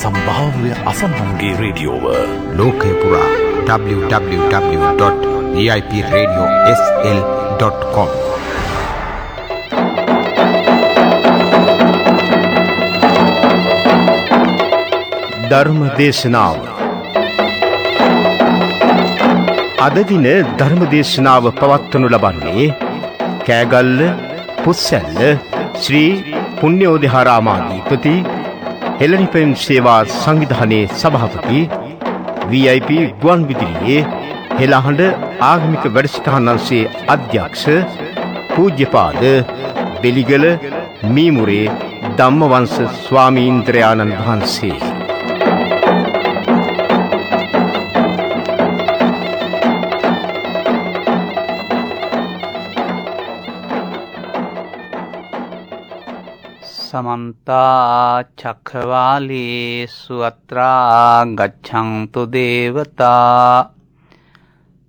සම්භාව්‍ය අසන්නන්ගේ රේඩියෝව. ලෝකය පුරා www.dipradio.sl.com ධර්ම දේශනාව. අද දින ධර්ම දේශනාව පවත්වනු ලබන්නේ කෑගල්ල පුස්සැල්ල ශ්‍රී පුණ්‍යෝදහාරාමාධීපති හෙළනිපෙන් සේවා සංවිධානයේ සභාපති VIP ගුවන් විදිලියේ හෙළහඬ ආගමික වැඩසටහනන්සේ අධ්‍යක්ෂ පූජ්‍යපාද බෙලිගල මීමුරේ ධම්මවංශ ස්වාමීන්ද්‍රයාණන් වහන්සේ සමන්තා චක්‍රවාලේසු අත්‍රා ගච්ඡන්තු දේවතා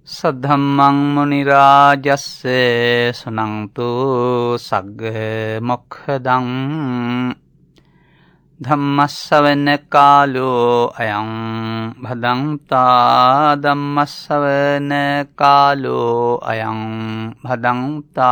සද්ධම්මං මුනි රාජස්ස සුනන්තු සග්ග මොක්ඛදං ධම්මස්සවන කාලෝ අයං භදන්තා ධම්මස්සවන කාලෝ අයං භදන්තා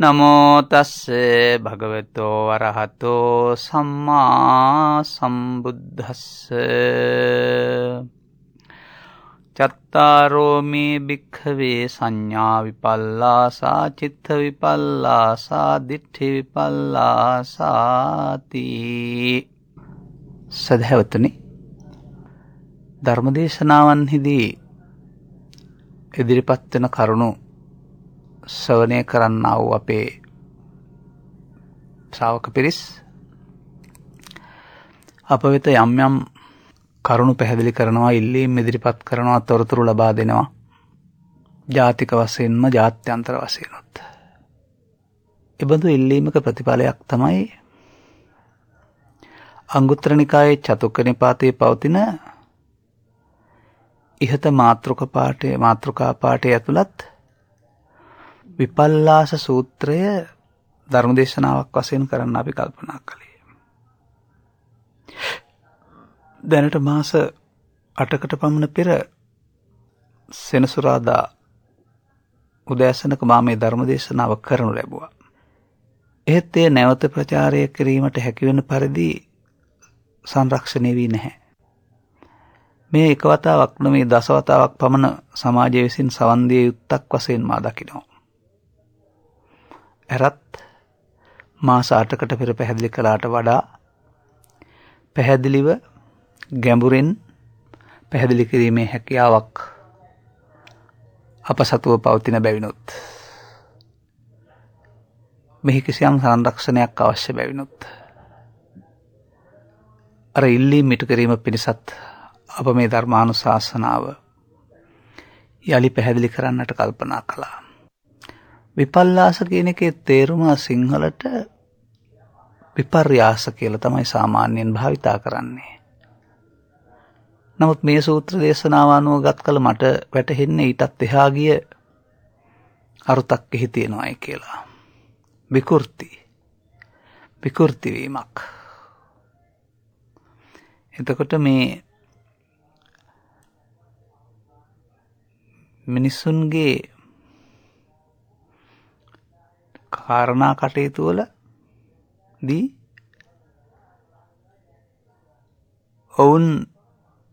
නමෝතස්සේ භගවතෝ වරහතෝ සම්මා සම්බුද්ධස්ස චත්තාරෝමී භික්හවේ සංඥා විපල්ලාසා චිත්ත විපල්ලාසා දිට්ඨි විපල්ලාසාති සදහැවතනි ධර්මදේශනාවන්හිදී ඉදිරිපත්වෙන කරුණු සවනය කරන්න වූ අපේ ශ්‍රාවක පිරිස් අප වෙත යම් යම් කරුණු පැහැදිලි කරනවා ඉල්ලීම් ඉදිරිපත් කරනවා තොරතුරු ලබා දෙනවා ජාතික වසයෙන්ම ජාත්‍යන්තර වසයනොත්. එබඳු ඉල්ලීමක ප්‍රතිඵලයක් තමයි අංගුත්‍රනිකායේ චතුක්ක නිපාතයේ පවතින ඉහත මාතෘක පාටය මාතෘකා පාටය ඇතුළත් විපල්ලාස සූත්‍රය ධර්මදේශනාවක් වසයෙන් කරන්න අපි කල්පනා කළේ. දැනට මාස අටකට පමණ පෙර සෙනසුරාදා උදෑසනක මා මේ ධර්මදේශනාව කරනු ලැබුවා. එහෙත් එය නැවත ප්‍රචාරය කිරීමට හැකිවෙන පරිදි සංරක්ෂණය වී නැහැ. මේ එකවතාවක් නොමේ දසවතාවක් පමණ සමාජය විසින් සවන්දිය යුත්තක් වසයෙන් මා දකිනවා. ඇරත් මාස අටකට පෙර පැහැදිලි කළාට වඩා පැහැදිලිව ගැඹුරෙන් පැහැදිලි කිරීමේ හැකියාවක් අප සතුව පවතින බැවිනොත්. මෙහි කිසියම් සංරක්ෂණයක් අවශ්‍ය බැවිනොත්. අර ඉල්ලී මිටු කිරීම පිණිසත් අප මේ ධර්මානු ශාසනාව යළි පැහැදිලි කරන්නට කල්පනා කළා. විපල්ලාස කියන එකේ තේරුම සිංහලට විපර්යාස කියලා තමයි සාමාන්‍යයෙන් භාවිතා කරන්නේ. නමුත් මේ සූත්‍ර දේශනාව අනුව ගත් කළ මට වැටහෙන්නේ ඊටත් එහා ගිය අරුතක් එහි තියෙනවායි කියලා. විකෘති. විකෘති වීමක්. එතකොට මේ මිනිස්සුන්ගේ කාරණා කටයුතු වල දී ඔවුන්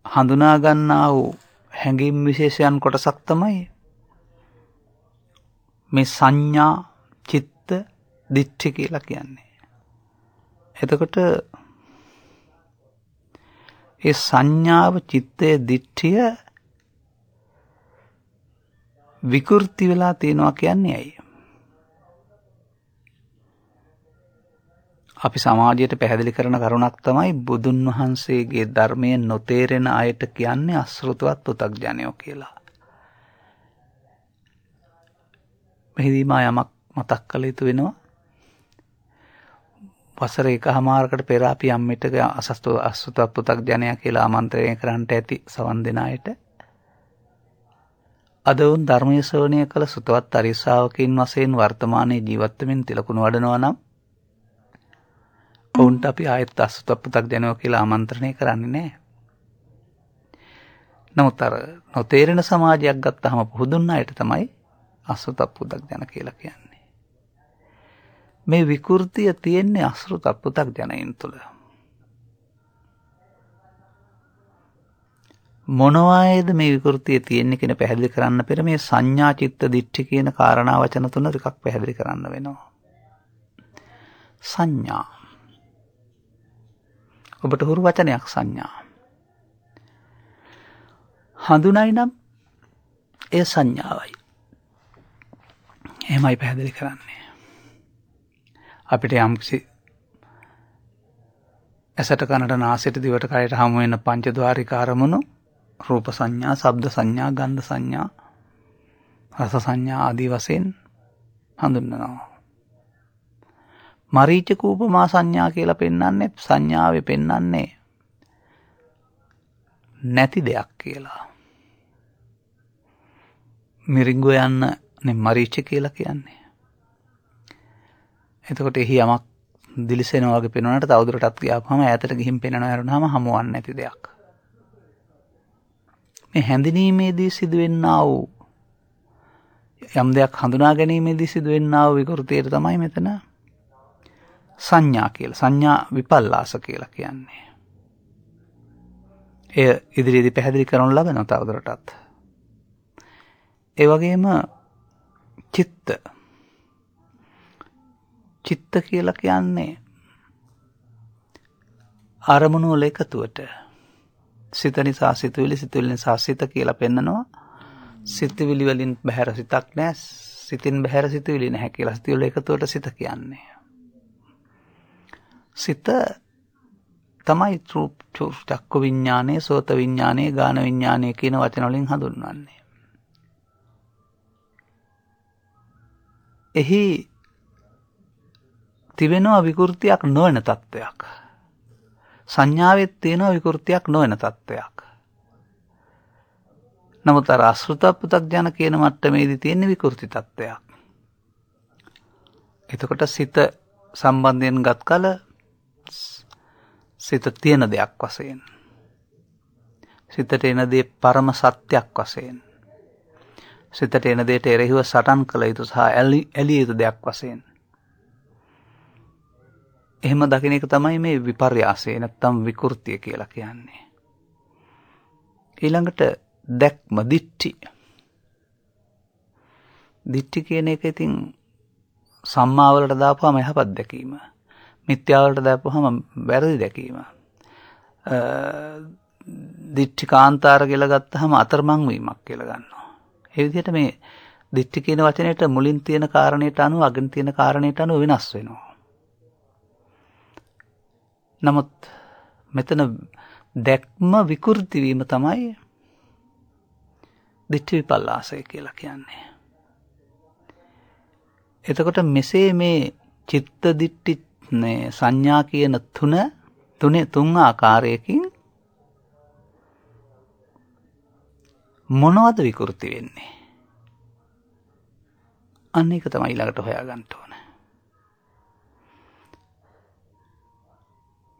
හඳුනාගන්නා වූ හැඟීම් විශේෂයන් කොටසක් තමයි මේ සංඥා චිත්ත දිට්ඨි කියලා කියන්නේ. එතකොට ඒ සංඥාව චිත්තය දිට්ඨිය විකෘති වෙලා තියෙනවා කියන්නේ ඇයි? අපි සමාජයට පැහැදිලි කරන කරුණක් තමයි බුදුන් වහන්සේගේ ධර්මය නොතේරෙන අයට කියන්නේ අස්ෘතවත් පුතක් ජනයෝ කියලා. මෙහිදී මා යමක් මතක් කළ යුතු වෙනවා. වසර එක හමාරකට පෙර අපි අම්මිටක අසස්තු අස්සුත පුතක් ජනයා කියලා ආමන්ත්‍රණය කරන්නට ඇති සවන් දෙන අයට අද වුන් ධර්මයේ ශ්‍රවණය කළ සුතවත් අරිස්සාවකින් වශයෙන් වර්තමානයේ ජීවත් වෙමින් තිලකුණු වඩනවා නම් ඔවුන්ට අපි ආයෙත් අස්සුත පුතක් ජනෝ කියලා ආමන්ත්‍රණය කරන්නේ නැහැ. නමුත් අර නොතේරෙන සමාජයක් ගත්තාම පුහුදුන් අයට තමයි අස්සුත පුතක් ජන කියලා කියන්නේ. මේ විකෘතිය තියෙන්නේ අසෘත පුතක් ජනයින් තුළ. මොනවායේද මේ විකෘතිය තියෙන්නේ කියන පැහැදිලි කරන්න පෙර මේ සංඥා චිත්ත දිට්ඨි කියන කාරණා වචන තුන ටිකක් පැහැදිලි කරන්න වෙනවා. සංඥා. ඔබට හුරු වචනයක් සංඥා. හඳුනයි නම් ඒ සංඥාවයි. එහෙමයි පැහැදිලි කරන්නේ. අපිට යම්කිසි ඇසට කනට නාසයට දිවට කයට හමු වෙන පංචද්වාරික අරමුණු රූප සංඥා, ශබ්ද සංඥා, ගන්ධ සංඥා, රස සංඥා ආදී වශයෙන් හඳුන්වනවා. මරීචක උපමා සංඥා කියලා පෙන්වන්නේ සංඥාවේ පෙන්වන්නේ නැති දෙයක් කියලා. මිරිඟුව යන්න මරීච කියලා කියන්නේ. එතකොට එහි යමක් දිලිසෙනවාගේ පෙනුනට තවදුරටත් ගියාපම ඈතට ගිහින් පෙනෙන ඇරුණාම හමුවන්නේ නැති දෙයක්. මේ හැඳිනීමේදී සිදුවෙන්නා වූ යම් දෙයක් හඳුනා ගැනීමේදී සිදුවෙන්නා වූ විකෘතියට තමයි මෙතන සංඥා කියලා. සංඥා විපල්ලාස කියලා කියන්නේ. එය ඉදිරියේදී පැහැදිලි කරනු ලබනවා තවදුරටත්. ඒ වගේම චිත්ත චිත්ත කියලා කියන්නේ අරමුණු වල එකතුවට සිත නිසා සිතුවිලි සිතුවිලි නිසා සිත කියලා පෙන්නනවා සිතුවිලි වලින් බහැර සිතක් නැහැ සිතින් බහැර සිතුවිලි නැහැ කියලා සිතුවිලි එකතුවට සිත කියන්නේ සිත තමයි චක්කු විඤ්ඤාණය සෝත විඤ්ඤාණය ගාන විඤ්ඤාණය කියන වචන වලින් හඳුන්වන්නේ එහි තිබෙනවා විකෘතියක් නොවන තත්ත්වයක්. සංඥාවෙත් තියෙනවා විකෘතියක් නොවන තත්ත්වයක්. නමුත් අර අසෘත පුතග්ජන කියන මට්ටමේදී තියෙන විකෘති තත්ත්වයක්. එතකොට සිත සම්බන්ධයෙන් ගත් කල සිත තියෙන දෙයක් වශයෙන්. සිතට එන දේ පරම සත්‍යයක් වශයෙන්. සිතට එන දේට එරෙහිව සටන් කළ යුතු සහ ඇලිය යුතු දෙයක් වශයෙන්. එහෙම දකින එක තමයි මේ විපර්යාසය නැත්තම් විකෘතිය කියලා කියන්නේ. ඊළඟට දැක්ම දිට්ටි. දිට්ටි කියන එක ඉතින් සම්මාවලට දාපුවම යහපත් දැකීම. මිත්‍යාවලට දාපුවම වැරදි දැකීම. දිට්ටි කාන්තාර කියලා ගත්තහම අතරමං වීමක් කියලා ගන්නවා. ඒ විදිහට මේ දිට්ටි කියන වචනයට මුලින් තියෙන කාරණයට අනුව අගින් තියෙන කාරණයට අනුව වෙනස් වෙනවා. නමුත් මෙතන දැක්ම විකෘතිවීම තමයි දිට්ඨි විපල්ලාසය කියලා කියන්නේ. එතකොට මෙසේ මේ චිත්ත දිට්ඨි සංඥා කියන තුන තුනේ තුන් ආකාරයකින් මොනවද විකෘති වෙන්නේ? අන්න ඒක තමයි ඊළඟට හොයාගන්න ඕන.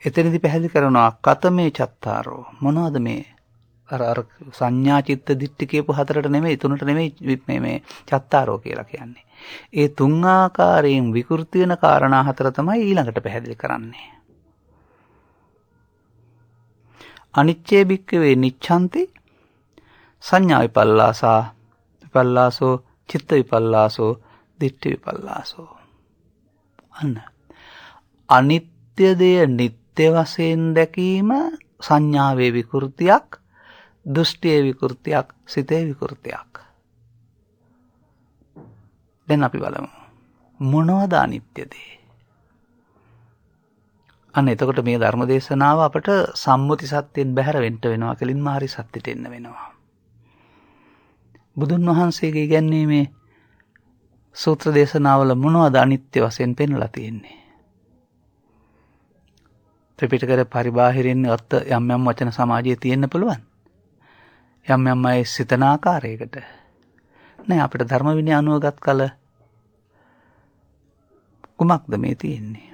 එතනදි පැහැදිලි කරනවා කතමේ චත්තාරෝ මොනවද මේ අර අර සංඥා චිත්ත දිට්ඨි කියපු හතරට නෙමෙයි තුනට නෙමෙයි මේ මේ චත්තාරෝ කියලා කියන්නේ. ඒ තුන් ආකාරයෙන් විකෘති වෙන කාරණා හතර තමයි ඊළඟට පැහැදිලි කරන්නේ. අනිච්චේ භික්කවේ නිච්ඡන්ති සංඥා විපල්ලාසා විපල්ලාසෝ චිත්ත විපල්ලාසෝ දිට්ඨි විපල්ලාසෝ අන්න අනිත්‍ය දෙය නිත්‍ය නිත්‍ය වශයෙන් දැකීම සංඥාවේ විකෘතියක් දෘෂ්ටියේ විකෘතියක් සිතේ විකෘතියක් දැන් අපි බලමු මොනවද අනිත්‍ය දේ අන්න එතකොට මේ ධර්ම දේශනාව අපට සම්මුති සත්‍යයෙන් බැහැර වෙන්න වෙනවා කලින්ම හරි සත්‍යෙට එන්න වෙනවා බුදුන් වහන්සේගේ ඉගැන්වීමේ සූත්‍ර දේශනාවල මොනවද අනිත්‍ය වශයෙන් පෙන්වලා තියෙන්නේ. ත්‍රිපිටකයේ පරිබාහිරින් අර්ථ යම් යම් වචන සමාජයේ තියෙන්න පුළුවන්. යම් යම් අය සිතන ආකාරයකට. නෑ අපිට ධර්ම විනය අනුවගත් කල කුමක්ද මේ තියෙන්නේ.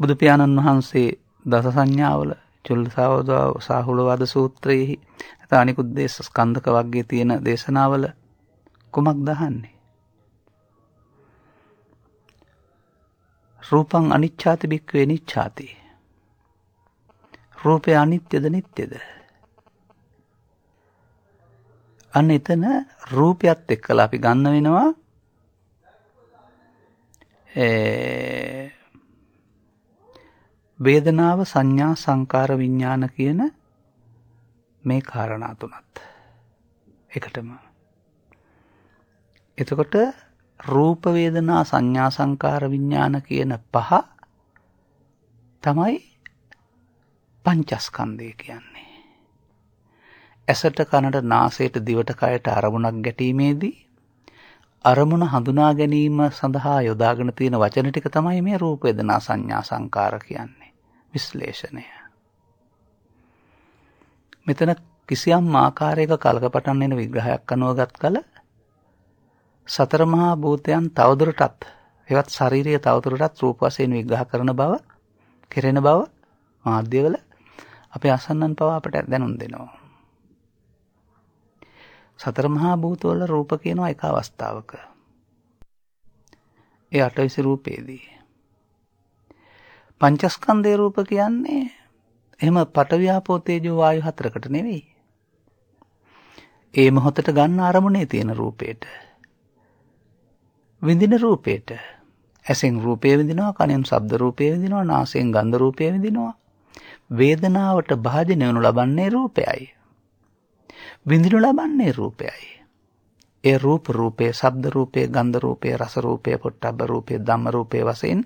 බුදු පියාණන් වහන්සේ දස සංඥාවල චුල්ල සාවෝදාව සාහුලවාද සූත්‍රයෙහි ඇත අනිකුත් දේශ ස්කන්ධක වර්ගයේ තියෙන දේශනාවල කුමක් දහන්නේ. රූපං අනිච්ඡාති භික්කවේ නිච්ඡාති. රූපය අනිත්‍යද නිත්‍යද. අන්න එතන රූපයත් එක්කලා අපි ගන්න වෙනවා වේදනාව සංඥා සංකාර විඤ්ඥාන කියන මේ කාරණා තුනත් එකටම එතකොට රූපවේදනා සංඥා සංකාර විඤ්ඥාන කියන පහ තමයි පංචස්කන්දය කියන්නේ. ඇසට කනට නාසේට දිවට කයට අරමුණක් ගැටීමේදී අරමුණ හඳුනා ගැනීම සඳහා යොදාගෙන තියෙන වචන ටික තමයි මේ රූපේදනා සංඥා සංකාර කියන්නේ විශ්ලේෂණය. මෙතන කිසියම් ආකාරයක කලක පටන් එන විග්‍රහයක් අනුවගත් කළ සතර මහා භූතයන් තවදුරටත් එවත් ශරීරය තවතුරටත් රූප වශයෙන් විග්‍රහ කරන බව කෙරෙන බව මාධ්‍යවල අපේ අසන්නන් පවා අපට දැනුම් දෙනවා. සතර මහා භූතවල රූප කියනවා එක අවස්ථාවක. ඒ අටවිසි රූපේදී. පංචස්කන්ධය රූප කියන්නේ එහෙම පටව්‍යාපෝතේජෝ වායු හතරකට නෙවෙයි. ඒ මොහොතට ගන්න අරමුණේ තියෙන රූපේට විඳින රූපයට ඇසෙන් රූපය විදිනවා කනෙන් ශබ්ද රූපය විදිනවා නාසයෙන් ගන්ධ රූපය විදිනවා වේදනාවට භාජනය වනු ලබන්නේ රූපයයි. විඳිනු ලබන්නේ රූපයයි. ඒ රූප රූපේ ශබ්ද රූපේ ගන්ධ රූපේ රස රූපේ පොට්ටබ්බ රූපේ ධම්ම රූපේ වශයෙන්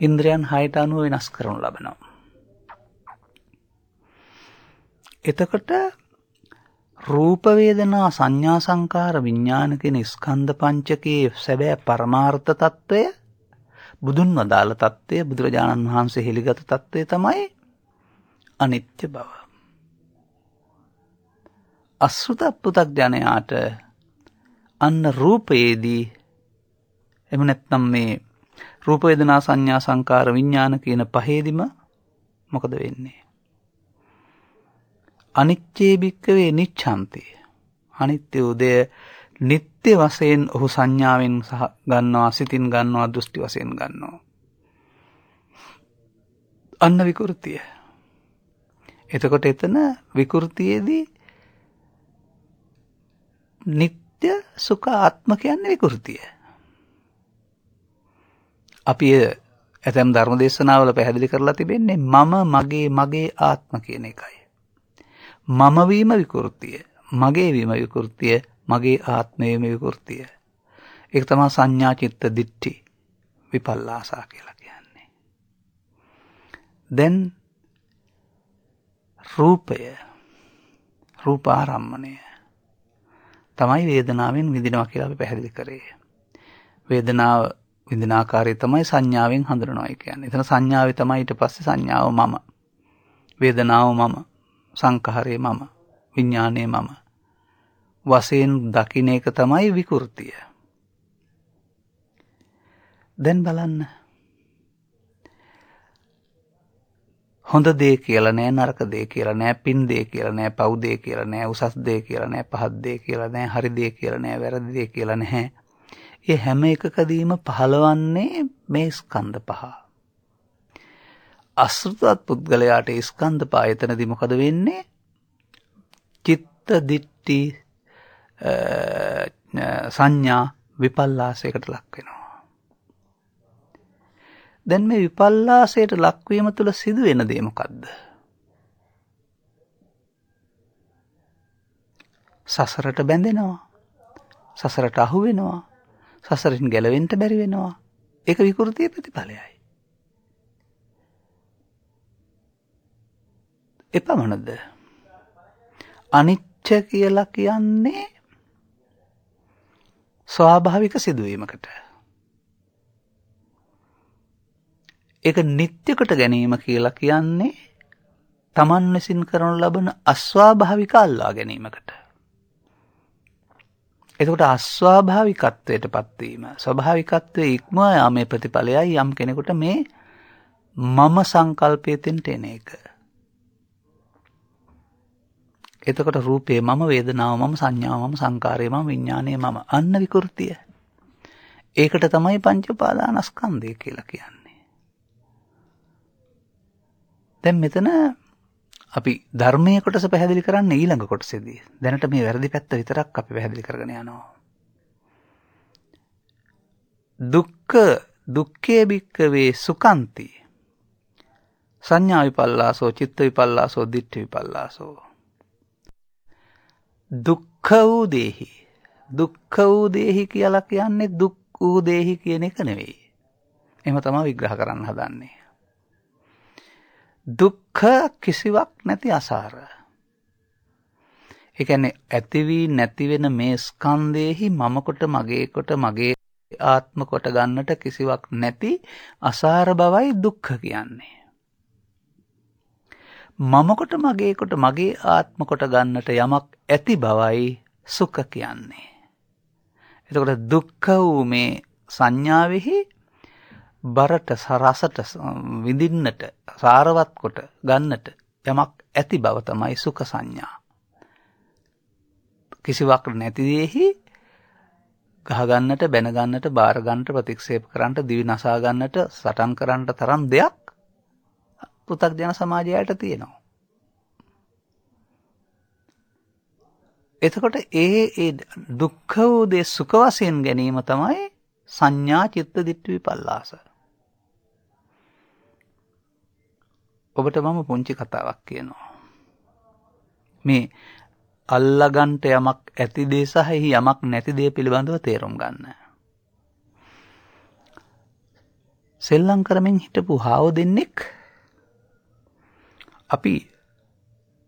ඉන්ද්‍රයන් හයට අනුව වෙනස් කරනු ලබනවා. එතකොට රූපවේදනා සංඥා සංකාර විඤ්ඥාන කෙන ස්කන්ධ පංචකයේ සැබෑ පරමාර්ථ තත්ත්වය බුදුන් වදාළ තත්ත්වය බුදුරජාණන් වහන්සේ හෙළිගත තත්ත්වය තමයි අනිත්‍ය බව. අස්ෘත පුතක් ජනයාට අන්න රූපයේදී එම නැත්නම් මේ රූපයදනා සංඥා සංකාර විඤ්ඥාන කියන පහේදිම මොකද වෙන්නේ. අනිච්චේ භික්කවේ නිච්ඡන්ති. අනිත්‍ය උදය නිත්‍ය වශයෙන් ඔහු සංඥාවෙන් සහ ගන්නවා සිතින් ගන්නවා දෘෂ්ටි වශයෙන් ගන්නවා. අන්න විකෘතිය. එතකොට එතන විකෘතියේදී නිත්‍ය සුඛ ආත්ම කියන්නේ විකෘතිය. අපි ඇතැම් ධර්ම දේශනාවල පැහැදිලි කරලා තිබෙන්නේ මම මගේ මගේ ආත්ම කියන එකයි. මමවීම විකෘතිය මගේ වීම විකෘතිය මගේ ආත්මයම විකෘතිය. එක තමා සංඥා චිත්ත දිට්ටි විපල්ලාසා කියලා කියන්නේ. දැන් රූපය රූපාරම්මණය තමයි වේදනාවෙන් විදිනවා කියලා අපි පැහැදිලි කරේ. වේදනාව විදිනාකාරය තමයි සංඥාවෙන් හඳුනනවා කියන්නේ. එතන සංඥාවේ තමයි ඊට පස්සේ සංඥාව මම. වේදනාව මම. සංකහරය මම විඤ්ඥානය මම වසයෙන් දකින එක තමයි විකෘතිය දැන් බලන්න හොඳ දේ කියල නෑ නරක දේ කියල නෑ පින් දේ කියල නෑ පෞදේ කියල නෑ උසස් දේ කියල නෑ පහත්දේ කියල නෑ හරිදේ කියල නෑ වැරදිදේ කියල නැහැ. ඒ හැම එකකදීම පහළවන්නේ මේ ස්කන්ධ පහා. අසෘතත් පුද්ගලයාට ස්කන්ධ පායතනදි මොකද වෙන්නේ? චිත්ත දිට්ටි සංඥා විපල්ලාසයකට ලක්වෙනවා. දැන් මේ විපල්ලාසයට ලක්වීම තුළ සිදු වෙන දේමකක්ද. සසරට බැඳෙනවා සසරට අහු වෙනවා සසරින් ගැලවෙන්ට බැරි වෙනවා එක විකෘතිය ප්‍රතිඵලයයි. එපමණද. අනිච්ච කියලා කියන්නේ ස්වාභාවික සිදුවීමකට. ඒක නිත්‍යකට ගැනීම කියලා කියන්නේ තමන් විසින් කරනු ලබන අස්වාභාවික අල්ලා ගැනීමකට. එතකොට අස්වාභාවිකත්වයට පත්වීම ස්වභාවිකත්වය ඉක්මවා යාමේ ප්‍රතිඵලයයි යම් කෙනෙකුට මේ මම සංකල්පයතින්ට එන එක. එතකොට රූපේ මම වේදනාව මම සංඥාව මම සංකාරය මම විඤ්ඥානය මම අන්න විකෘතිය. ඒකට තමයි පංචපාදානස්කන්දය කියලා කියන්නේ. දැන් මෙතන අපි ධර්මය කොටස පැහැදිලි කරන්න ඊළඟ කොටසේදී. දැනට මේ වැරදි පැත්ත විතරක් අපි පැහැදිලි කරගෙන යනවා. දුක්ඛ දුක්ඛේ භික්කවේ සුකන්ති. සංඥා විපල්ලාසෝ චිත්ත විපල්ලාසෝ දිට්ඨි විපල්ලාසෝ. දුක්ඛ වූ දේහි. දුක්ඛ වූ දේහි කියලා කියන්නේ දුක් වූ දේහි කියන එක නෙවෙයි. එහෙම තමයි විග්‍රහ කරන්න හදන්නේ. දුක්ඛ කිසිවක් නැති අසාර. ඒ කියන්නේ ඇති වී නැති වෙන මේ ස්කන්ධයේහි මම කොට මගේ කොට මගේ ආත්ම කොට ගන්නට කිසිවක් නැති අසාර බවයි දුක්ඛ කියන්නේ. මම කොට මගේ කොට මගේ ආත්ම කොට ගන්නට යමක් ඇති බවයි සුඛ කියන්නේ. එතකොට දුක්ඛ වූ මේ සංඥාවෙහි බරට සරසට විඳින්නට සාරවත් කොට ගන්නට යමක් ඇති බව තමයි සුඛ සංඥා. කිසිවක් නැතිදෙහි ගහගන්නට බැනගන්නට භාරගන්නට ප්‍රතික්ෂේප කරන්නට දිවි නසා ගන්නට සටන් කරන්නට තරම් දෙයක් පෘථග්ජන සමාජයට තියෙනවා. එතකොට ඒ ඒ දුක්ඛ වූ දේ සුඛ වශයෙන් ගැනීම තමයි සංඥා චිත්ත දිට්ඨි විපල්ලාස. ඔබට මම පුංචි කතාවක් කියනවා. මේ අල්ලගන්ට යමක් ඇති දේ සහ යමක් නැති දේ පිළිබඳව තේරුම් ගන්න. සෙල්ලං කරමින් හිටපු හාව දෙන්නෙක් අපි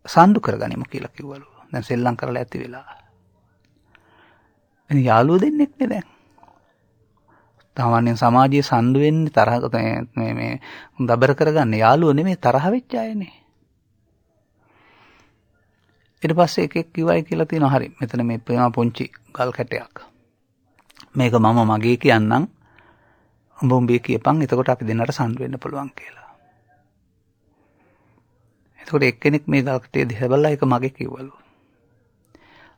සන්ඩු කරගනිම කියලා කිව්වලු දැන් සෙල්ලං කරලා ඇති වෙලා. යාලුව දෙන්නෙක්නේ දැන් තමන්ෙන් සමාජයේ සන්දුවෙන්නේ තරහ මේ දබර කරගන්න යාළුවෝ නෙමෙයි තරහ වෙච්ච අයනේ. ඊට පස්සේ එකෙක් කිව්වයි කියලා තියෙනවා හරි මෙතන මේ ප්‍රේම පොන්චි ගල් කැටයක්. මේක මම මගේ කියන්නම් උඹ උඹේ කියපන් එතකොට අපි දෙන්නට සම්ඩ වෙන්න පුළුවන් කියලා. එතකොට එක්කෙනෙක් මේ ගල් කැටේ දිහා බලලා ඒක මගේ කිව්වලු.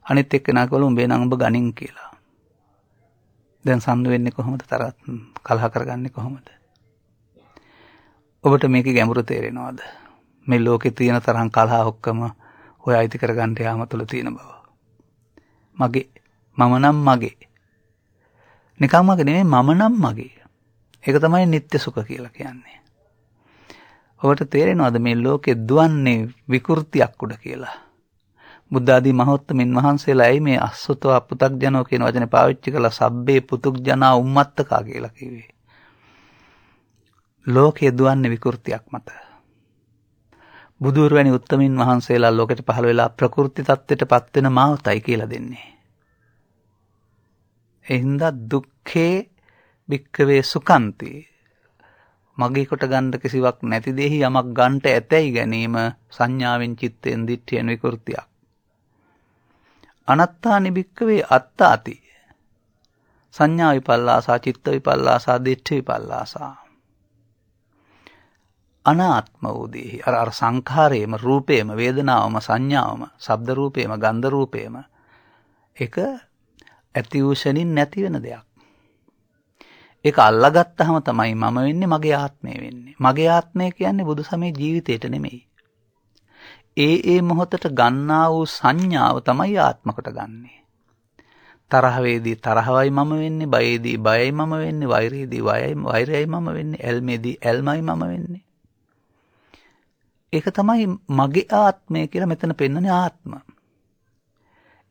අනිත් එක්කෙනා කිව්වලු උඹේ නම් උඹ ගනින් කියලා. දැන් සම්ද වෙන්නේ කොහොමද තරත් කලහ කරගන්නේ කොහොමද? ඔබට මේක ගැඹුරු තේරෙනවද? මේ ලෝකේ තියෙන තරම් කලහ ඔක්කොම ඔය අයිති කරගන්න යාම තුළ තියෙන බව. මගේ මම නම් මගේ. නිකම් මගේ නෙමෙයි මම නම් මගේ. ඒක තමයි නিত্য සුඛ කියලා කියන්නේ. ඔබට තේරෙනවද මේ ලෝකේ දුවන්නේ විකෘතියක් උඩ කියලා? බුද්ධාදී මහෝත්තමින් වහන්සේලා ඇයි මේ අස්සතව පුතග්ජනෝ කියන වචනේ පාවිච්චි කළා සබ්බේ පුතුග්ජනා උම්මත්තකා කියලා කිව්වේ. ලෝකයේ දුවන්නේ විකෘතියක් මත. බුදුර වැනි උත්තමින් වහන්සේලා ලෝකෙට පහළ වෙලා ප්‍රකෘති தත්ත්වයට පත් වෙන මාවතයි කියලා දෙන්නේ. එහින්දා දුක්ඛේ භික්කවේ සුකන්ති මගේ කොට ගන්න කිසිවක් නැති දෙහි යමක් ගන්නට ඇතැයි ගැනීම සංඥාවෙන් චිත්තයෙන් දිට්ඨියෙන් විකෘතියක්. අනත්තා නිභික්කවේ අත්තාති. සංඥා විපල්ලාසා චිත්ත විපල්ලාසා දිට්ඨ විපල්ලාසා. අනාත්ම වූදේහි අර අර සංඛාරයේම රූපේම වේදනාවම සංඥාවම ශබ්ද රූපේම ගන්ධ රූපේම එක ඇති වූෂණින් නැති වෙන දෙයක්. ඒක අල්ලගත්තහම තමයි මම වෙන්නේ මගේ ආත්මය වෙන්නේ. මගේ ආත්මය කියන්නේ බුදු සමේ ජීවිතේට නෙමෙයි. ඒ ඒ මොහොතට ගන්නා වූ සංඥාව තමයි ආත්මකට ගන්නේ. තරහවේදී තරහවයි මම වෙන්නේ, බයේදී බයයි මම වෙන්නේ, වෛරයේදී වයයි වෛරයයි මම වෙන්නේ, ඇල්මේදී ඇල්මයි මම වෙන්නේ. ඒක තමයි මගේ ආත්මය කියලා මෙතන පෙන්වන්නේ ආත්ම.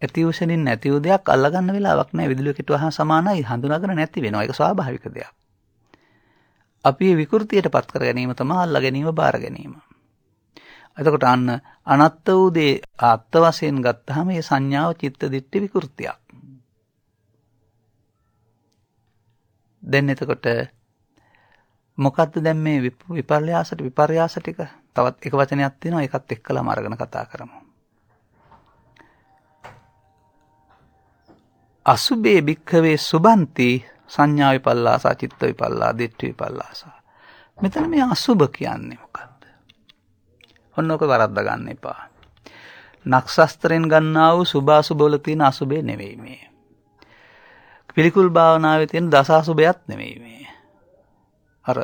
ඇති වූ නැති වූ දෙයක් අල්ලගන්න වෙලාවක් නැහැ. විදුලිය කෙටුවහම සමානයි හඳුනාගෙන නැති වෙනවා. ඒක ස්වාභාවික දෙයක්. අපි විකෘතියට පත් කර ගැනීම තමයි අල්ලා ගැනීම බාර ගැනීම. එතකොට අන්න අනත්ත වූ දේ අත්ත වශයෙන් ගත්තාම මේ සංඥාව චිත්ත දිට්ඨි විකෘතියක්. දැන් එතකොට මොකක්ද දැන් මේ විපර්යාසට විපර්යාස ටික තවත් එක වචනයක් තියෙනවා ඒකත් එක්කලාම අරගෙන කතා කරමු. අසුබේ භික්ඛවේ සුබන්ති සංඥා විපල්ලාසා චිත්ත විපල්ලා දිට්ඨි විපල්ලාසා. මෙතන මේ අසුබ කියන්නේ මොකක්ද? ඔන්න ඔක වරද්ද ගන්න එපා. නක්ෂස්ත්‍රයෙන් ගන්නා වූ සුභාසුබවල තියෙන අසුබේ නෙවෙයි මේ. පිළිකුල් භාවනාවේ තියෙන දසාසුබයක් නෙවෙයි මේ. අර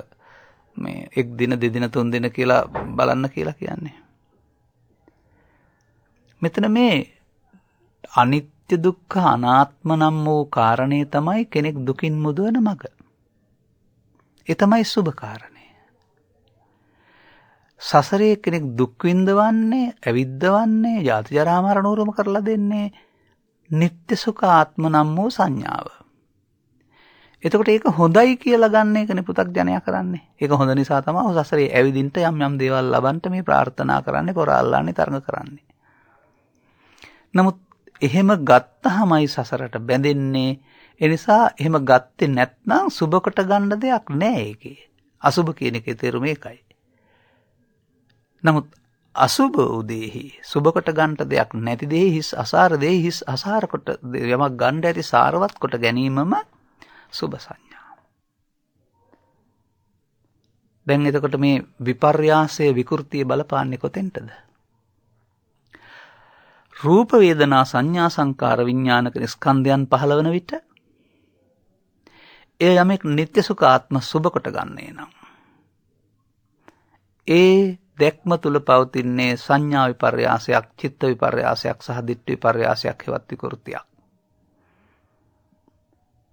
මේ එක් දින දෙදින තුන් දින කියලා බලන්න කියලා කියන්නේ. මෙතන මේ අනිත්‍ය දුක්ඛ අනාත්ම නම් වූ කාරණේ තමයි කෙනෙක් දුකින් මුදවන මඟ. ඒ තමයි සුබ කාරණේ. සසරේ කෙනෙක් දුක් විඳවන්නේ, ඇවිද්දවන්නේ, ජාති ජරා මරණ උරුම කරලා දෙන්නේ නিত্য සුඛ ආත්ම නම් වූ සංඥාව. එතකොට ඒක හොඳයි කියලා ගන්න එකනේ පු탁ජනයා කරන්නේ. ඒක හොඳ නිසා තමයි සසරේ ඇවිදින්න යම් යම් දේවල් ලබන්න මේ ප්‍රාර්ථනා කරන්නේ, පොරාල්ලාන්නේ, තරඟ කරන්නේ. නමුත් එහෙම ගත්තහමයි සසරට බැඳෙන්නේ. ඒ නිසා එහෙම ගත්තේ නැත්නම් සුබකට ගන්න දෙයක් නැහැ ඒකේ. අසුබ කියන එකේ තේරුම ඒකයි. නමුත් අසුබ උදේහි සුබකට ගන්නට දෙයක් නැති දෙහි හිස් අසාර දෙහි හිස් අසාර කොට යමක් ගන්න ඇති සාරවත් කොට ගැනීමම සුබ සංඥා. දැන් එතකොට මේ විපර්යාසය විකෘතිය බලපාන්නේ කොතෙන්ටද? රූප වේදනා සංඥා සංකාර විඥානක ස්කන්ධයන් පහළ වන විට එය යමෙක් නිත්‍ය සුඛ ආත්ම සුබ කොට ගන්නේ නම් ඒ දැක්ම තුල පවතින්නේ සංඥා විපර්යාසයක් චිත්ත විපර්යාසයක් සහ දිට්ඨි විපර්යාසයක් හෙවත් විකෘතියක්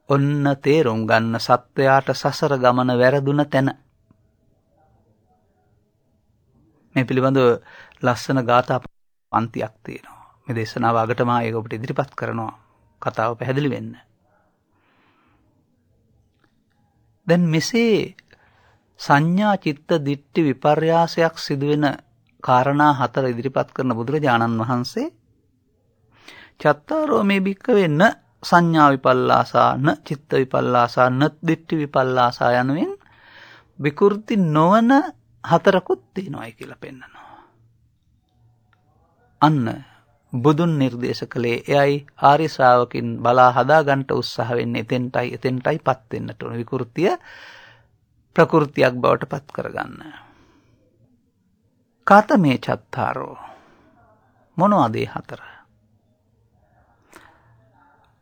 ඔන්න තේරුම් ගන්න සත්වයාට සසර ගමන වැරදුන තැන. මේ පිළිබඳව ලස්සන ගාථා පන්තියක් තියෙනවා. මේ දේශනාව අගටම ඒක ඔබට ඉදිරිපත් කරනවා. කතාව පැහැදිලි වෙන්න. දැන් මෙසේ සංඥා චිත්ත දිට්ඨි විපර්යාසයක් සිදුවෙන කාරණා හතර ඉදිරිපත් කරන බුදුරජාණන් වහන්සේ චත්තාරෝ මේ භික්කවේ න සංඥා විපල්ලාසා න චිත්ත විපල්ලාසා නත් දිට්ටි විපල්ලාසා යනුවෙන් විකෘති නොවන හතරකුත් තියෙනවායි කියලා පෙන්නනවා. අන්න බුදුන් නිර්දේශ කළේ එයයි ආර්ය ශ්‍රාවකින් බලා හදාගන්ට උත්සාහ වෙන්නේ එතෙන්ටයි එතෙන්ටයි පත් වෙන්නට ඕන විකෘතිය ප්‍රකෘතියක් බවට පත් කරගන්න. කතමේ චත්තාරෝ. මොනවදේ හතර?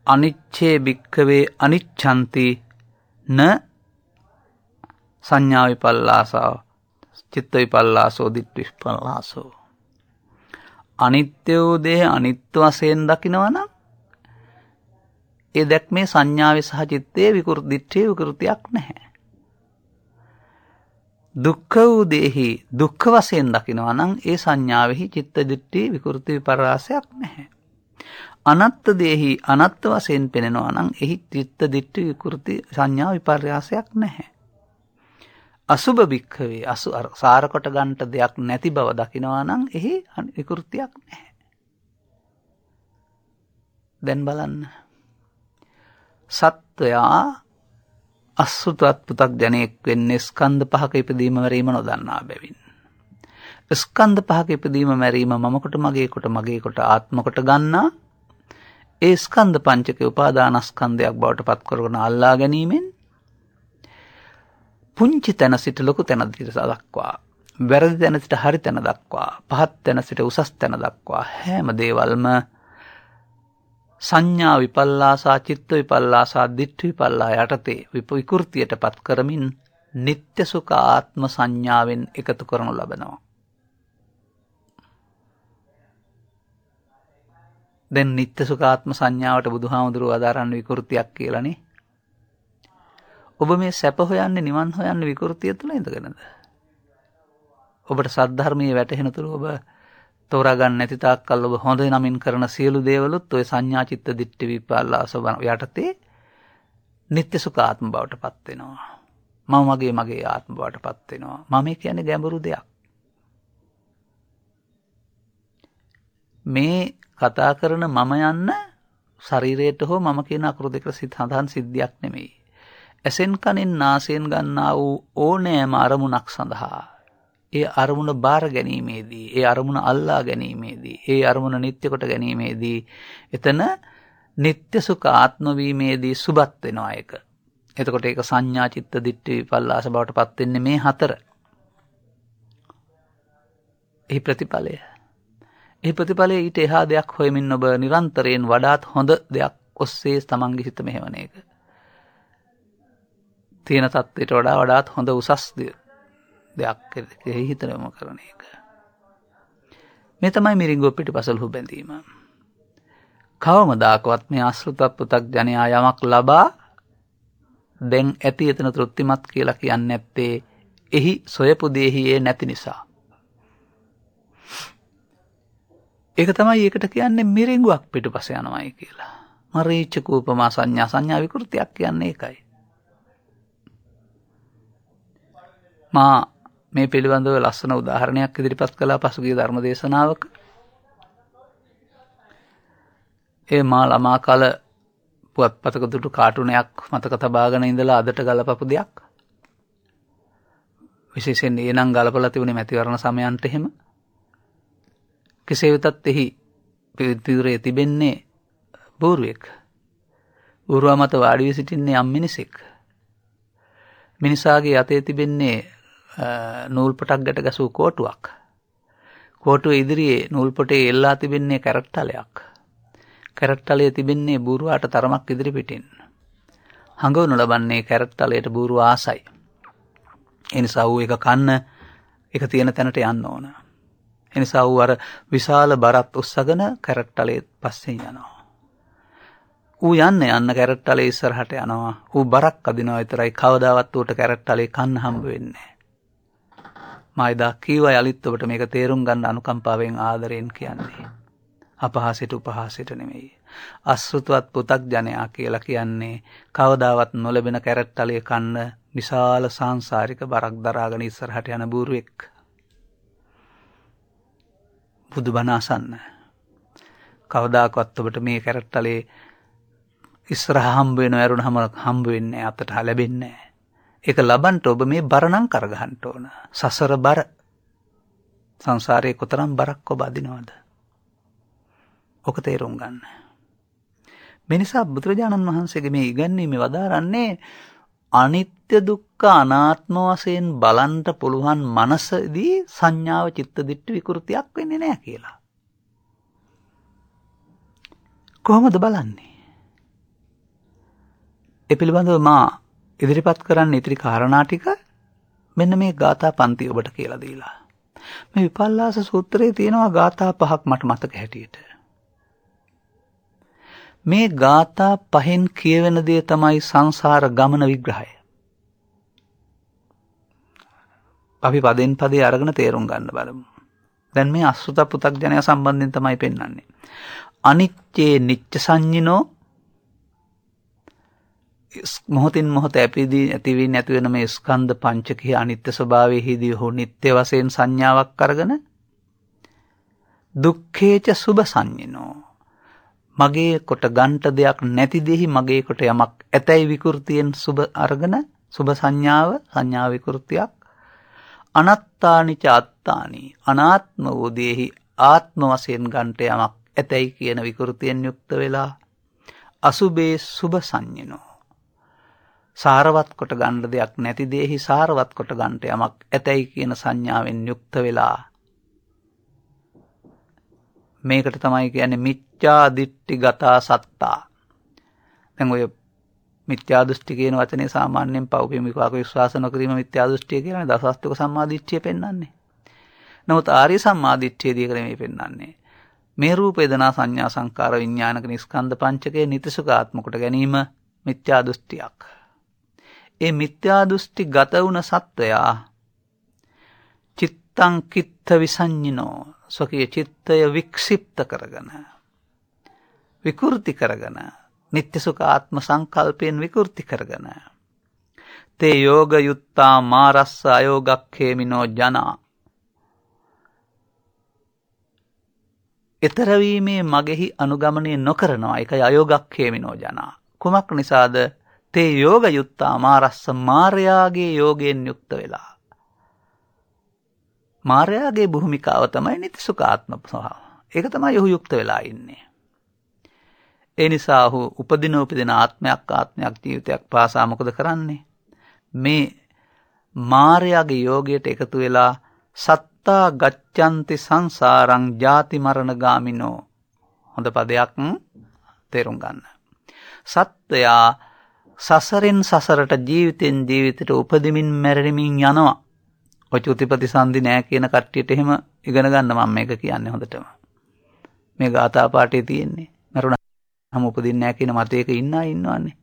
අනිච්චේ භික්කවේ අනිච්චන්ති න සංඥා විපල්ලාසාව චිත්ත විපල්ලාසෝ දිට්ඨි විපල්ලාසෝ. අනිත්‍ය වූ දේ අනිත්‍ය වශයෙන් දකිනවනම් ඒ දැක්මේ සංඥාවේ සහ චිත්තයේ විකෘති දිට්ඨියේ විකෘතියක් නැහැ. දුක්ඛ වූ දේහි දුක්ඛ වශයෙන් දකිනවා නම් ඒ සංඥාවෙහි චිත්ත දිට්ඨි විකෘති විපර්යාසයක් නැහැ අනත්ත දේහි අනත්ත වශයෙන් පෙනෙනවා නම් එහි චිත්ත දිට්ඨි විකෘති සංඥා විපර්යාසයක් නැහැ. අසුබ භික්ඛවේ අසු සාරකොට ගන්නට දෙයක් නැති බව දකිනවා නම් එහි විකෘතියක් නැහැ. දැන් බලන්න. සත්වයා අසුතත් පුතක් ජනෙක් වෙන්නේ ස්කන්ධ පහක ඉපදීම මැරීම නොදන්නා බැවින්. ස්කන්ධ පහක ඉපදීම මැරීම මමකොට මගේකොට මගේකොට ආත්මකොට ගන්නා ඒ ස්කන්ධ පංචක උපාදානස්කන්ධයක් බවට පත් කරගෙන අල්ලා ගැනීමෙන් පුංචි තැන සිට ලොකු තැන දිට දක්වා වැරදි තැන සිට හරි තැන දක්වා පහත් තැන සිට උසස් තැන දක්වා හැම දේවල්ම සංඥා විපල්ලාසා චිත්ත විපල්ලාසා දිට්ඨ විපල්ලා යටතේ විකෘතියට පත් කරමින් නිත්‍ය සුඛ ආත්ම සංඥාවෙන් එකතු කරනු ලබනවා දැන් නිත්‍ය සුඛාත්ම සංඥාවට බුදුහාමුදුරුව අදාරන්න විකෘතියක් කියලානේ. ඔබ මේ සැප හොයන්නේ නිවන් හොයන්නේ විකෘතිය තුල ඉඳගෙනද? ඔබට සද්ධර්මයේ වැටහෙන තුරු ඔබ තෝරා ගන්න නැති තාක්කල් ඔබ හොඳ නමින් කරන සියලු දේවලුත් ওই සංඥා චිත්ත දිට්ඨි විපල්ලාස යටතේ නිත්‍ය සුඛාත්ම බවට පත් වෙනවා. මම මගේ මගේ ආත්ම බවට පත් වෙනවා. මම කියන්නේ ගැඹුරු දෙයක්. මේ කතා කරන මම යන්න ශරීරයට හෝ මම කියන අකුරු දෙක සිත හඳහන් සිද්ධියක් නෙමෙයි. ඇසෙන් කනින් නාසයෙන් ගන්නා වූ ඕනෑම අරමුණක් සඳහා. ඒ අරමුණ බාර ගැනීමේදී. ඒ අරමුණ අල්ලා ගැනීමේදී. ඒ අරමුණ නිත්‍යකොට ගැනීමේදී. එතන නිත්‍ය සුක ආත්මවීමේදී සුබත් වෙනවා එක. එතකොට ඒක සංඥා චිත්ත දිට්ටි පල්ලාස බවට පත්වෙන්නේ මේ හතර. එහි ප්‍රතිඵලය. එහි ප්‍රතිඵලය ඊට එහා දෙයක් හොයමින් ඔබ නිරන්තරයෙන් වඩාත් හොඳ දෙයක් ඔස්සේ තමන්ගේ හිත මෙහෙවන එක. තියෙන තත්ත්වයට වඩා වඩාත් හොඳ උසස් දෙයක් හිතනම කරන එක. මේ තමයි මිරිංගෝ පිටි පසල්හු බැඳීම. කවමදාකවත් මේ අස්ෘතත් පුතක් ජනයා යමක් ලබා දැන් ඇති එතන තෘප්තිමත් කියලා කියන්න ඇත්තේ එහි සොයපුදේහියේ නැති නිසා. ඒක තමයි ඒකට කියන්නේ මිරිංගුවක් පිටු පස යනවයි කියලා. මරීච්චකූපමා සංඥා සංඥා විකෘතියක් කියන්නේ එකයි. මා මේ පිළිබඳව ලස්සන උදාහරණයක් ඉදිරිපත් කලා පසුගේ ධර්ම දේශනාවක ඒ මා ළමා කල පුවත් පතක දුටු කාටුනයක් මතක තබාගෙන ඉඳලා අදට ගලපපු දෙයක්. විශේෂෙන් ඒ නම් ගලපල තිබුණේ මැතිවරණ සමයන්ට එහෙම. කෙසේ වෙතත් එහි පිවිරේ තිබෙන්නේ බෝරුවෙක්. ඌරුවා මත වාඩිවි සිටින්නේ යම් මිනිසෙක් මිනිසාගේ අතේ තිබෙන්නේ නූල් පොටක් ගැට ගැසූ කෝටුවක්. කෝටුව ඉදිරියේ නූල් පොටේ එල්ලා තිබෙන්නේ කැරට්ටලයක්. කැරට්ටලය තිබෙන්නේ බූරුවාට තරමක් ඉදිරි පිටින් හඟවනු ලබන්නේ කැරට්ටලයට බූරුව ආසයි. එනිසා වූ එක කන්න එක තියෙන තැනට යන්න ඕන. එනිසා වූ අර විශාල බරත් උත්සගන කැරට්ටලේ පස්සෙන් යනවා. ඌ යන්න යන්න කැරට්ටලේ ඉස්සරහට යනවා. ඌ බරක් අදිනවා විතරයි කවදාවත් ඌට කැරට්ටලේ කන්න හම්බ වෙන්නේ. මයිදා කීව යලිත් ඔබට මේක තේරුම් ගන්න අනුකම්පාවෙන් ආදරයෙන් කියන්නේ. අපහාසයට උපහාසයට නෙමෙයි. අසෘතවත් පුතක් ජනයා කියලා කියන්නේ කවදාවත් නොලැබෙන කැරට්ටලේ කන්න විශාල සංසාරික බරක් දරාගෙන ඉස්සරහට යන බූරුවෙක්. බුදු බනාසන්න කවදාකවත් ඔබට මේ කැරට්ටලේ ඉස්සරහ හම්බවෙන ඇරුණ හම හම්බ වෙන්නේ අතට ලැබෙන්නේ ඒක ලබන්ට ඔබ මේ බරණං කරගහන්ට ඕන සසර බර සංසාරය කොතරම් බරක් ඔබ අදිනවද ඕක තේරුම් ගන්න මෙනිසා බුදුරජාණන් වහන්සේගේ මේ ඉගැන්වීම වදාරන්නේ අනිත්‍ය දුක්ඛ අනාත්ම වශයෙන් බලන්ට පුළුවන් මනසදී සංඥාව චිත්ත දිට්ඨි විකෘතියක් වෙන්නේ නැහැ කියලා. කොහොමද බලන්නේ? ඒ පිළිබඳව මා ඉදිරිපත් කරන්න ඉතිරි කාරණා ටික මෙන්න මේ ගාථා පන්ති ඔබට කියලා දීලා. මේ විපල්ලාස සූත්‍රයේ තියෙනවා ගාථා පහක් මට මතක හැටියට. මේ ගාථා පහෙන් කියවෙන දේ තමයි සංසාර ගමන විග්‍රහය. අපි පදෙන් පදේ අරගෙන තේරුම් ගන්න බලමු. දැන් මේ අසුත පුතක් ජනය සම්බන්ධයෙන් තමයි පෙන්වන්නේ. අනිච්චේ නිච්ච සංඥිනෝ මොහොතින් මොහොත ඇපිදී ඇතිවී නැතිවෙන මේ ස්කන්ධ පංචකයේ අනිත්‍ය ස්වභාවයෙහිදී හෝ නිත්‍ය වශයෙන් සංඥාවක් අරගෙන දුක්ඛේච සුභ සංඥිනෝ. මගේ කොට ගන්ට දෙයක් නැති දෙහි මගේ කොට යමක් ඇතැයි විකෘතියෙන් සුභ අරගෙන සුභ සංඥාව සංඥා විකෘතියක් අනත්තානිච අත්තානි අනාත්ම වූදයෙහි ආත්ම වශයෙන් ගන්ට යමක් ඇතැයි කියන විකෘතියෙන් යුක්ත වෙලා අසුබේ සුභ සංඥනෝ. සාරවත් කොට ගණ්ඩ දෙයක් නැති දේහි සාරවත් කොට ගන්ට යමක් ඇතැයි කියන සංඥාවෙන් යුක්ත වෙලා මේකට තමයි කියන්නේ මිච්ඡා දිට්ටි ගතා සත්තා දැන් ඔය මිත්‍යා දෘෂ්ටි කියන වචනේ සාමාන්‍යයෙන් පෞපිමිකාක විශ්වාස නොකිරීම මිත්‍යා දෘෂ්ටිය කියන දසස්තුක සම්මාදිට්ඨිය පෙන්වන්නේ. නමුත් ආර්ය සම්මාදිට්ඨියදී ක්‍රමයේ පෙන්වන්නේ මේ රූප වේදනා සංඥා සංකාර විඥානක නිස්කන්ධ පංචකයේ නිතිසුකාත්ම කොට ගැනීම මිත්‍යා දෘෂ්ටියක්. ඒ මිත්‍යා දෘෂ්ටි ගත වුණ සත්වයා චිත්තං කිත්ත විසඤ්ඤිනෝ ස්වකීය චිත්තය වික්ෂිප්ත කරගෙන විකෘති කරගෙන නිත්‍ය සුඛ ආත්ම සංකල්පයෙන් විකෘති කරගෙන තේ යෝග යුත්තා මාරස්ස අයෝගක්ඛේමිනෝ ජනා. එතරවීමේ මගෙහි අනුගමනය නොකරනවා එකයි අයෝගක්ඛේමිනෝ ජනා. කුමක් නිසාද? තේ යෝග යුත්තා මාරස්ස මාර්යාගේ යෝගයෙන් යුක්ත වෙලා. මාර්යාගේ භූමිකාව තමයි නිතිසුකාත්ම සහ. ඒක තමයි ඔහු යුක්ත වෙලා ඉන්නේ. ඒ නිසා ඔහු උපදින උපදින ආත්මයක් ආත්මයක් ජීවිතයක් පාසා මොකද කරන්නේ. මේ මාරයාගේ යෝගයට එකතු වෙලා සත්තා ගච්චන්ති සංසාරං ජාතිමරණ ගාමිනෝ හොඳ පදයක් තේරුම් ගන්න. සත්වයා සසරෙන් සසරට ජීවිතෙන් ජීවිතයට උපදිමින් මැරණමින් යනවා. ඔය චුතිපති සන්ධි නෑ කියන කට්ටියට එහෙම ඉගෙන ගන්න මම මේක කියන්නේ හොඳටම. මේ ගාථා පාඨයේ තියෙන්නේ. මරුණ හැම උපදින්නේ නැහැ කියන මතයක ඉන්න අය ඉන්නවන්නේ.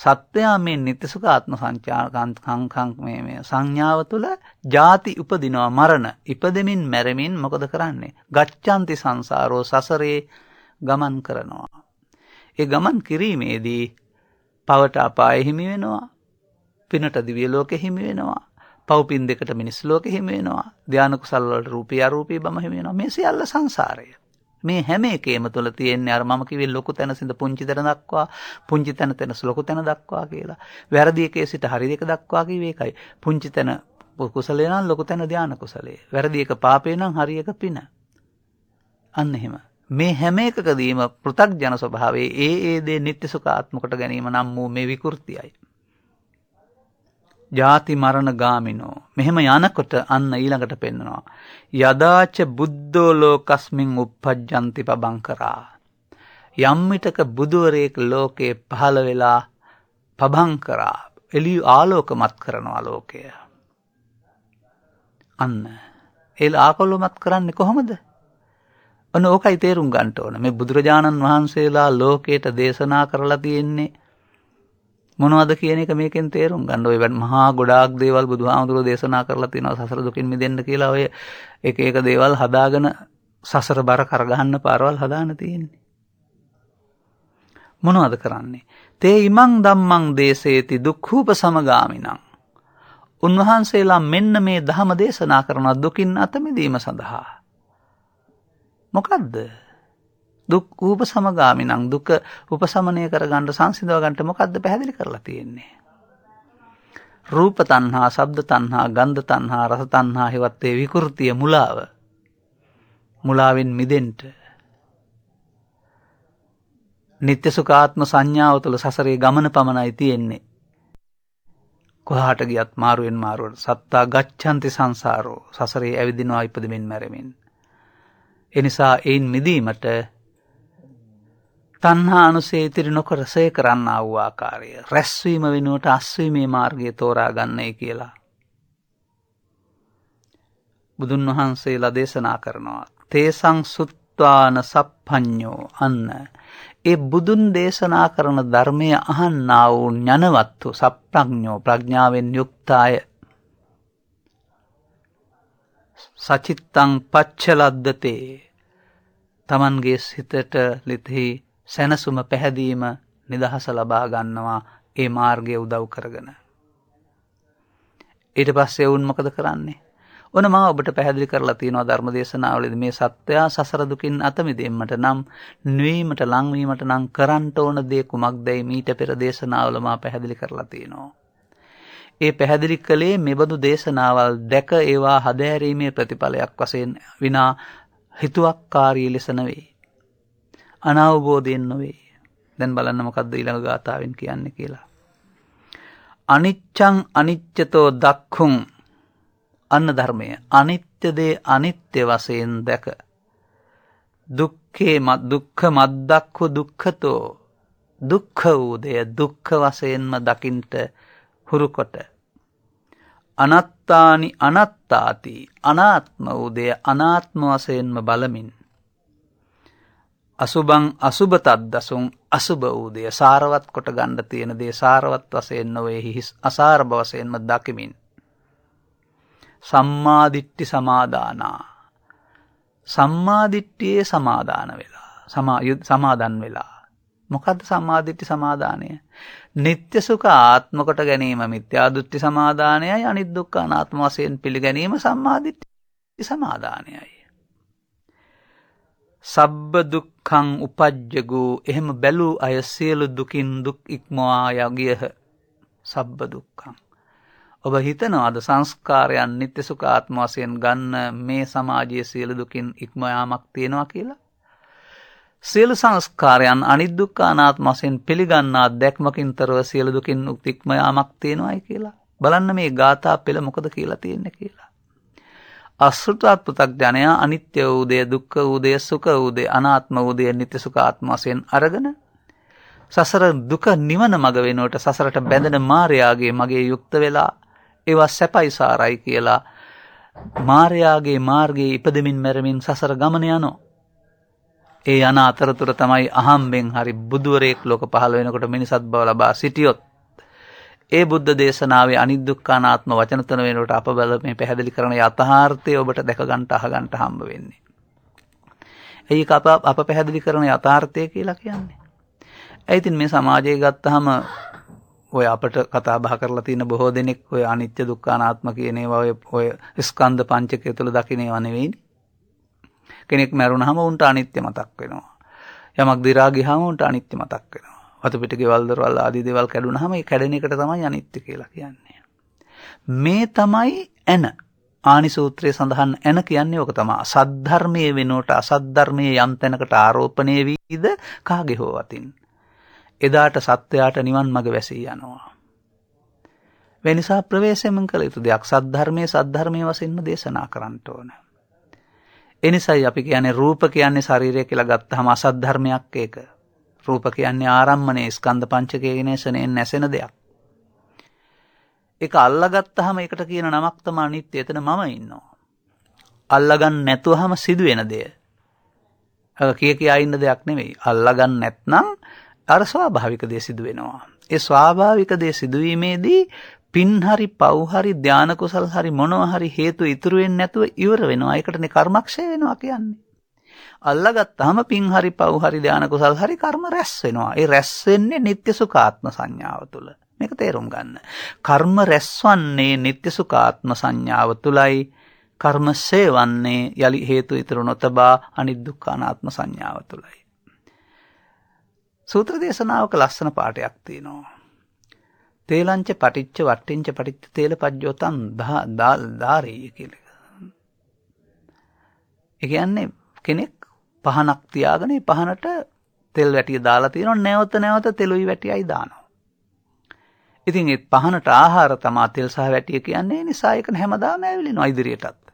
සත්වයා මේ නිත්‍යසුඛ ආත්ම සංචාරකංකං මේ මේ සංඥාව තුළ ಜಾති උපදිනවා මරණ ඉපදෙමින් මැරෙමින් මොකද කරන්නේ? ගච්ඡanti සංසාරෝ සසරේ ගමන් කරනවා. ඒ ගමන් කිරීමේදී පවට අපාය හිමි වෙනවා. පිනට දිව්‍ය ලෝකෙ හිමි වෙනවා. පව්පින් දෙකට මිනිස් ලෝකෙ හිමි වෙනවා. ධානය කුසල වලට රූපී අරූපී බම හිමි වෙනවා. මේ සියල්ල සංසාරය. මේ හැම එකේම තුළ තියෙන්නේ අර මම කිව්වේ ලොකු තැන සිට පුංචි තැන දක්වා පුංචි තැන තැන ලොකු තැන දක්වා කියලා. වැරදි එකේ සිට හරි දෙක දක්වා කිව්වේ ඒකයි. පුංචි තැන කුසලේ නම් ලොකු තැන ධාන කුසලේ. වැරදි එක පාපේ නම් හරි එක පින. අන්න එහෙම. මේ හැම එකකදීම පෘථග්ජන ස්වභාවයේ ඒ ඒ දේ නිත්‍ය සුඛාත්මකට ගැනීම නම් වූ මේ විකෘතියයි. ජාති මරණ ගාමිනෝ. මෙහෙම යනකොට අන්න ඊළඟට පෙන්නවා. යදාච බුද්ධෝ ලෝකස්මින් උප්පජ්ජන්ති පබංකරා. යම්මිටක බුදුවරයෙක් ලෝකේ පහළ වෙලා පබංකරා එලිය ආලෝකමත් කරනවා ලෝකය. අන්න. එල් ආකොල්ලොමත් කරන්නේ කොහොමද? ඔන්න ඕකයි තේරුම් ගන්නට ඕන. මේ බුදුරජාණන් වහන්සේලා ලෝකයට දේශනා කරලා තියෙන්නේ මොනවද කියන එක මේකෙන් තේරුම් ගන්න. ඔය මහා ගොඩාක් දේවල් බුදුහාමුදුරුවෝ දේශනා කරලා තියෙනවා සසර දුකින් මිදෙන්න කියලා ඔය එක එක දේවල් හදාගෙන සසර බර කරගහන්න පාරවල් හදාන තියෙන්නේ. මොනවද කරන්නේ? තේ ඉමං ධම්මං දේශේති දුක්ඛූප සමගාමිනං. උන්වහන්සේලා මෙන්න මේ ධහම දේශනා කරන දුකින් අත මිදීම සඳහා. මොකද්ද? දුක් උපසමගාමිනං දුක උපසමනය කරගන්න සංසිඳව ගන්නට මොකද්ද පැහැදිලි කරලා තියෙන්නේ? රූප තණ්හා, ශබ්ද තණ්හා, ගන්ධ තණ්හා, රස තණ්හා හෙවත් ඒ විකෘතිය මුලාව. මුලාවෙන් මිදෙන්න. නিত্য සුඛාත්ම සංඥාව තුළ සසරේ ගමන පමණයි තියෙන්නේ. කොහාට ගියත් මාරුවෙන් මාරුවට සත්තා ගච්ඡanti සංසාරෝ සසරේ ඇවිදිනවා ඉපදෙමින් මැරෙමින්. එනිසා එයින් මිදීමට තන්හා අනුසේ ඉතිරි නොකර සේ කරන්න වූ ආකාරය රැස්වීම වෙනුවට අස්වීමේ මාර්ගය තෝරා ගන්නයි කියලා. බුදුන් වහන්සේලා දේශනා කරනවා. තේසං සුත්වාන සප්පඥෝ අන්න. ඒ බුදුන් දේශනා කරන ධර්මය අහන්නා වූ ඥනවත්තු සප්‍රඥෝ ප්‍රඥාවෙන් යුක්තාය. සචිත්තං පච්චලද්දතේ තමන්ගේ සිතට ලිතෙහි සැනසුම පැහැදීම නිදහස ලබා ගන්නවා ඒ මාර්ගය උදව් කරගෙන. ඊට පස්සේ ඔවුන් මොකද කරන්නේ? ඔන මා ඔබට පැහැදිලි කරලා තියෙනවා ධර්ම දේශනාවලදී මේ සත්වයා සසර දුකින් අත මිදෙන්නට නම් නෙවීමට ලංවීමට නම් කරන්න ඕන දේ කුමක්දයි මීට පෙර දේශනාවල මා පැහැදිලි කරලා තියෙනවා. ඒ පැහැදිලි කළේ මෙබඳු දේශනාවල් දැක ඒවා හදෑරීමේ ප්‍රතිඵලයක් වශයෙන් විනා හිතුවක්කාරී ලෙස නෙවෙයි. අනවබෝධයෙන් නොවේ. දැන් බලන්න මොකක්ද ඊළඟ ගාථාවෙන් කියන්නේ කියලා. අනිච්චං අනිච්චතෝ දක්ඛුං අන්න ධර්මය අනිත්‍ය දේ අනිත්‍ය වශයෙන් දැක දුක්ඛේ දුක්ඛ මද්දක්ඛු දුක්ඛතෝ දුක්ඛ වූ දෙය දුක්ඛ වශයෙන්ම දකින්ට හුරුකොට අනත්තානි අනත්තාති අනාත්ම වූ දෙය අනාත්ම වශයෙන්ම බලමින් අසුබං අසුබ තද්දසුන් අසුබ වූ දෙය සාරවත් කොට ගණ්ඩ තියෙන දේ සාරවත් වසයෙන් නොවේ හිස් අසාර බවසයෙන්ම දකිමින්. සම්මාධිට්ටි සමාදානා. සම්මාධිට්ටියේ සමාධාන වෙලා සමාදන් වෙලා. මොකද සම්මාධිට්ටි සමාධානය. නිත්‍ය සුක ආත්මකොට ගැනීම මිත්‍යාදුට්ටි සමාධානයයි අනිද්දුක්ක අනාත්ම වසයෙන් පිළිගැනීම සම්මාධිට්ටි සමාධානයයි. සබ්බ දුක්ඛ දුක්ඛං උපජ්ජගෝ. එහෙම බැලූ අය සියලු දුකින් දුක් ඉක්මවා යගියහ. සබ්බ දුක්ඛං. ඔබ හිතනවාද සංස්කාරයන් නිත්‍ය සුඛ ආත්ම වශයෙන් ගන්න මේ සමාජයේ සියලු දුකින් ඉක්ම යාමක් තියෙනවා කියලා? සියලු සංස්කාරයන් අනිදුක්ඛ අනාත්ම වශයෙන් පිළිගන්නා දැක්මකින් තරව සියලු දුකින් ඉක්ම යාමක් තියෙනවායි කියලා බලන්න මේ ගාථා පෙළ මොකද කියලා තියෙන්නේ කියලා අසෘතවත් පෘථග්ජනයා අනිත්‍ය වූදේ දුක්ඛ වූදේ සුඛ වූදේ අනාත්ම වූදේ නිත්‍ය සුඛ ආත්ම වශයෙන් අරගෙන සසර දුක නිවන මඟ වෙනුවට සසරට බැඳෙන මායාගේ මගේ යුක්ත වෙලා ඒවා සැපයි සාරයි කියලා මාර්යාගේ මාර්ගයේ ඉපදමින් මැරමින් සසර ගමන යනෝ. ඒ යන අතරතුර තමයි අහම්බෙන් හරි බුදුවරයෙක් ලෝක පහළ වෙනකොට මිනිසත් බව ලබා සිටියොත්. ඒ බුද්ධ දේශනාවේ අනිදුක්කානාත්ම වචනතන වෙනට අප බල මේ පැහැදිලි කරන යථාර්ථය ඔබට දැකගන්ට අහගන්ට හම්බ වෙන්නේ. ඇයි අප අප පැහැදිලි කරන යථාර්ථය කියලා කියන්නේ. ඇයිතින් මේ සමාජය ගත්තහම ඔය අපට කතා බහ කරලා තියෙන බොහෝ දෙනෙක් ඔය අනිත්‍ය දුක්ඛානාත්ම කියන ඒවා ඔය ඔය ස්කන්ධ පංචකය තුළ දකින්නේව නෙවෙයිනේ. කෙනෙක් මැරුණාම උන්ට අනිත්‍ය මතක් වෙනවා. යමක් දි รา ගියාම උන්ට අනිත්‍ය මතක් වෙනවා. වතු පිට ගෙවල් දොරවල් ආදී දේවල් කැඩුනහම ඒ කැඩෙන එකට තමයි අනිත්‍ය කියලා කියන්නේ. මේ තමයි එන. ආනි සූත්‍රයේ සඳහන් එන කියන්නේ ඕක තමයි. සද්ධර්මයේ වෙනුවට අසද්ධර්මයේ යම් තැනකට ආරෝපණය වීද කාගේ හෝ අතින්. එදාට සත්වයාට නිවන් මඟ වැසී යනවා. වෙනිසා ප්‍රවේශමෙන් කළ යුතු දෙයක් සද්ධර්මය සද්ධර්මය වසින්ම දේශනා කරන්නට ඕන. එනිසයි අපි කියන්නේ රූප කියන්නේ ශරීරය කියලා ගත්තහම අසද්ධර්මයක් ඒක. රූප කියන්නේ ආරම්මණය ස්කන්ධ පංචකයේ නේසනෙන් නැසෙන දෙයක්. ඒක අල්ලගත්තහම ඒකට කියන නමක් තමයි අනිත්‍ය. එතන මම ඉන්නවා. අල්ලගන්න නැතුවම සිදුවෙන දෙය. කිය කියා ඉන්න දෙයක් නෙවෙයි. අල්ලගන්න නැත්නම් අර ස්වාභාවික දේ සිදු වෙනවා. ඒ ස්වාභාවික දේ සිදුවීමේදී පින් හරි පව් හරි ධාන කුසල් හරි මොනවා හරි හේතු ඉතුරු වෙන්නේ නැතුව ඉවර වෙනවා. ඒකටනේ කර්මක්ෂය වෙනවා කියන්නේ. අල්ලගත්තාම පින් හරි පව් හරි ධාන කුසල් හරි කර්ම රැස් වෙනවා. ඒ රැස් වෙන්නේ නিত্য සුඛාත්ම සංඥාව තුළ. මේක තේරුම් ගන්න. කර්ම රැස්වන්නේ නিত্য සුඛාත්ම සංඥාව තුළයි. කර්ම සේවන්නේ යලි හේතු ඉතුරු නොතබා අනිදුක්ඛ අනාත්ම සංඥාව තුළයි. සූත්‍ර දේශනාවක ලස්සන පාඩයක් තියෙනවා. තේලංච පටිච්ච වට්ටිංච පටිච්ච තේල පජ්ජෝතන් ධාරී කියල. එකන්නේ කෙනෙක් පහනක් තියාගෙන පහනට තෙල් වැටිය දාලා තියෙන නැවත නැවත තෙලුයි වැටියයි දානවා. ඉතින් ඒ පහනට ආහාර තමා තෙල් සහ වැටිය කියන්නේ නිසායකන හැමදාම ඇවිලි නොයිදිරියටත්.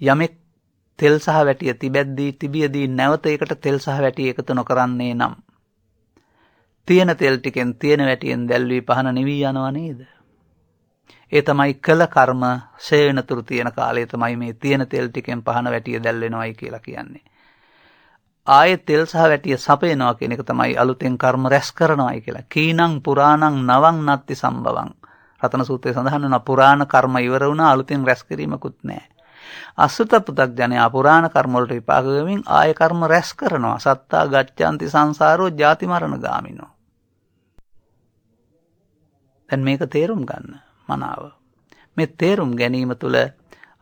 යමෙක් තෙල් සහ වැටිය තිබැද්දී තිබියදී නැවත එකට තෙල් සහ වැටිය එකතු නොකරන්නේ නම්. තියෙන තෙල් ටිකෙන් තියෙන වැටියෙන් දැල්වී පහන නිවී යනවා නේද. ඒ තමයි කළ කර්ම සේවෙනතුරු තියෙන කාලේ තමයි මේ තියෙන තෙල් ටිකෙන් පහන වැටිය දැල්වෙනවයි කියලා කියන්නේ. ආයෙ තෙල් සහ වැටිය සපයනවා කියන එක තමයි අලුතෙන් කර්ම රැස් කරනවායි කියලා. කීනං පුරාණං නවං නත්ති සම්බවං. රතන සූත්‍රයේ සඳහන් වෙනවා පුරාණ කර්ම ඉවර වුණා අලුතෙන් රැස් කිරීමකුත් නැහැ. අසුත පුතග්ජනයා පුරාණ කර්මවලට විපාක වෙමින් ආය කර්ම රැස් කරනවා. සත්තා ගච්ඡanti සංසාරෝ ජාති මරණ ගාමිනෝ. දැන් මේක තේරුම් ගන්න මනාව. මේ තේරුම් ගැනීම තුළ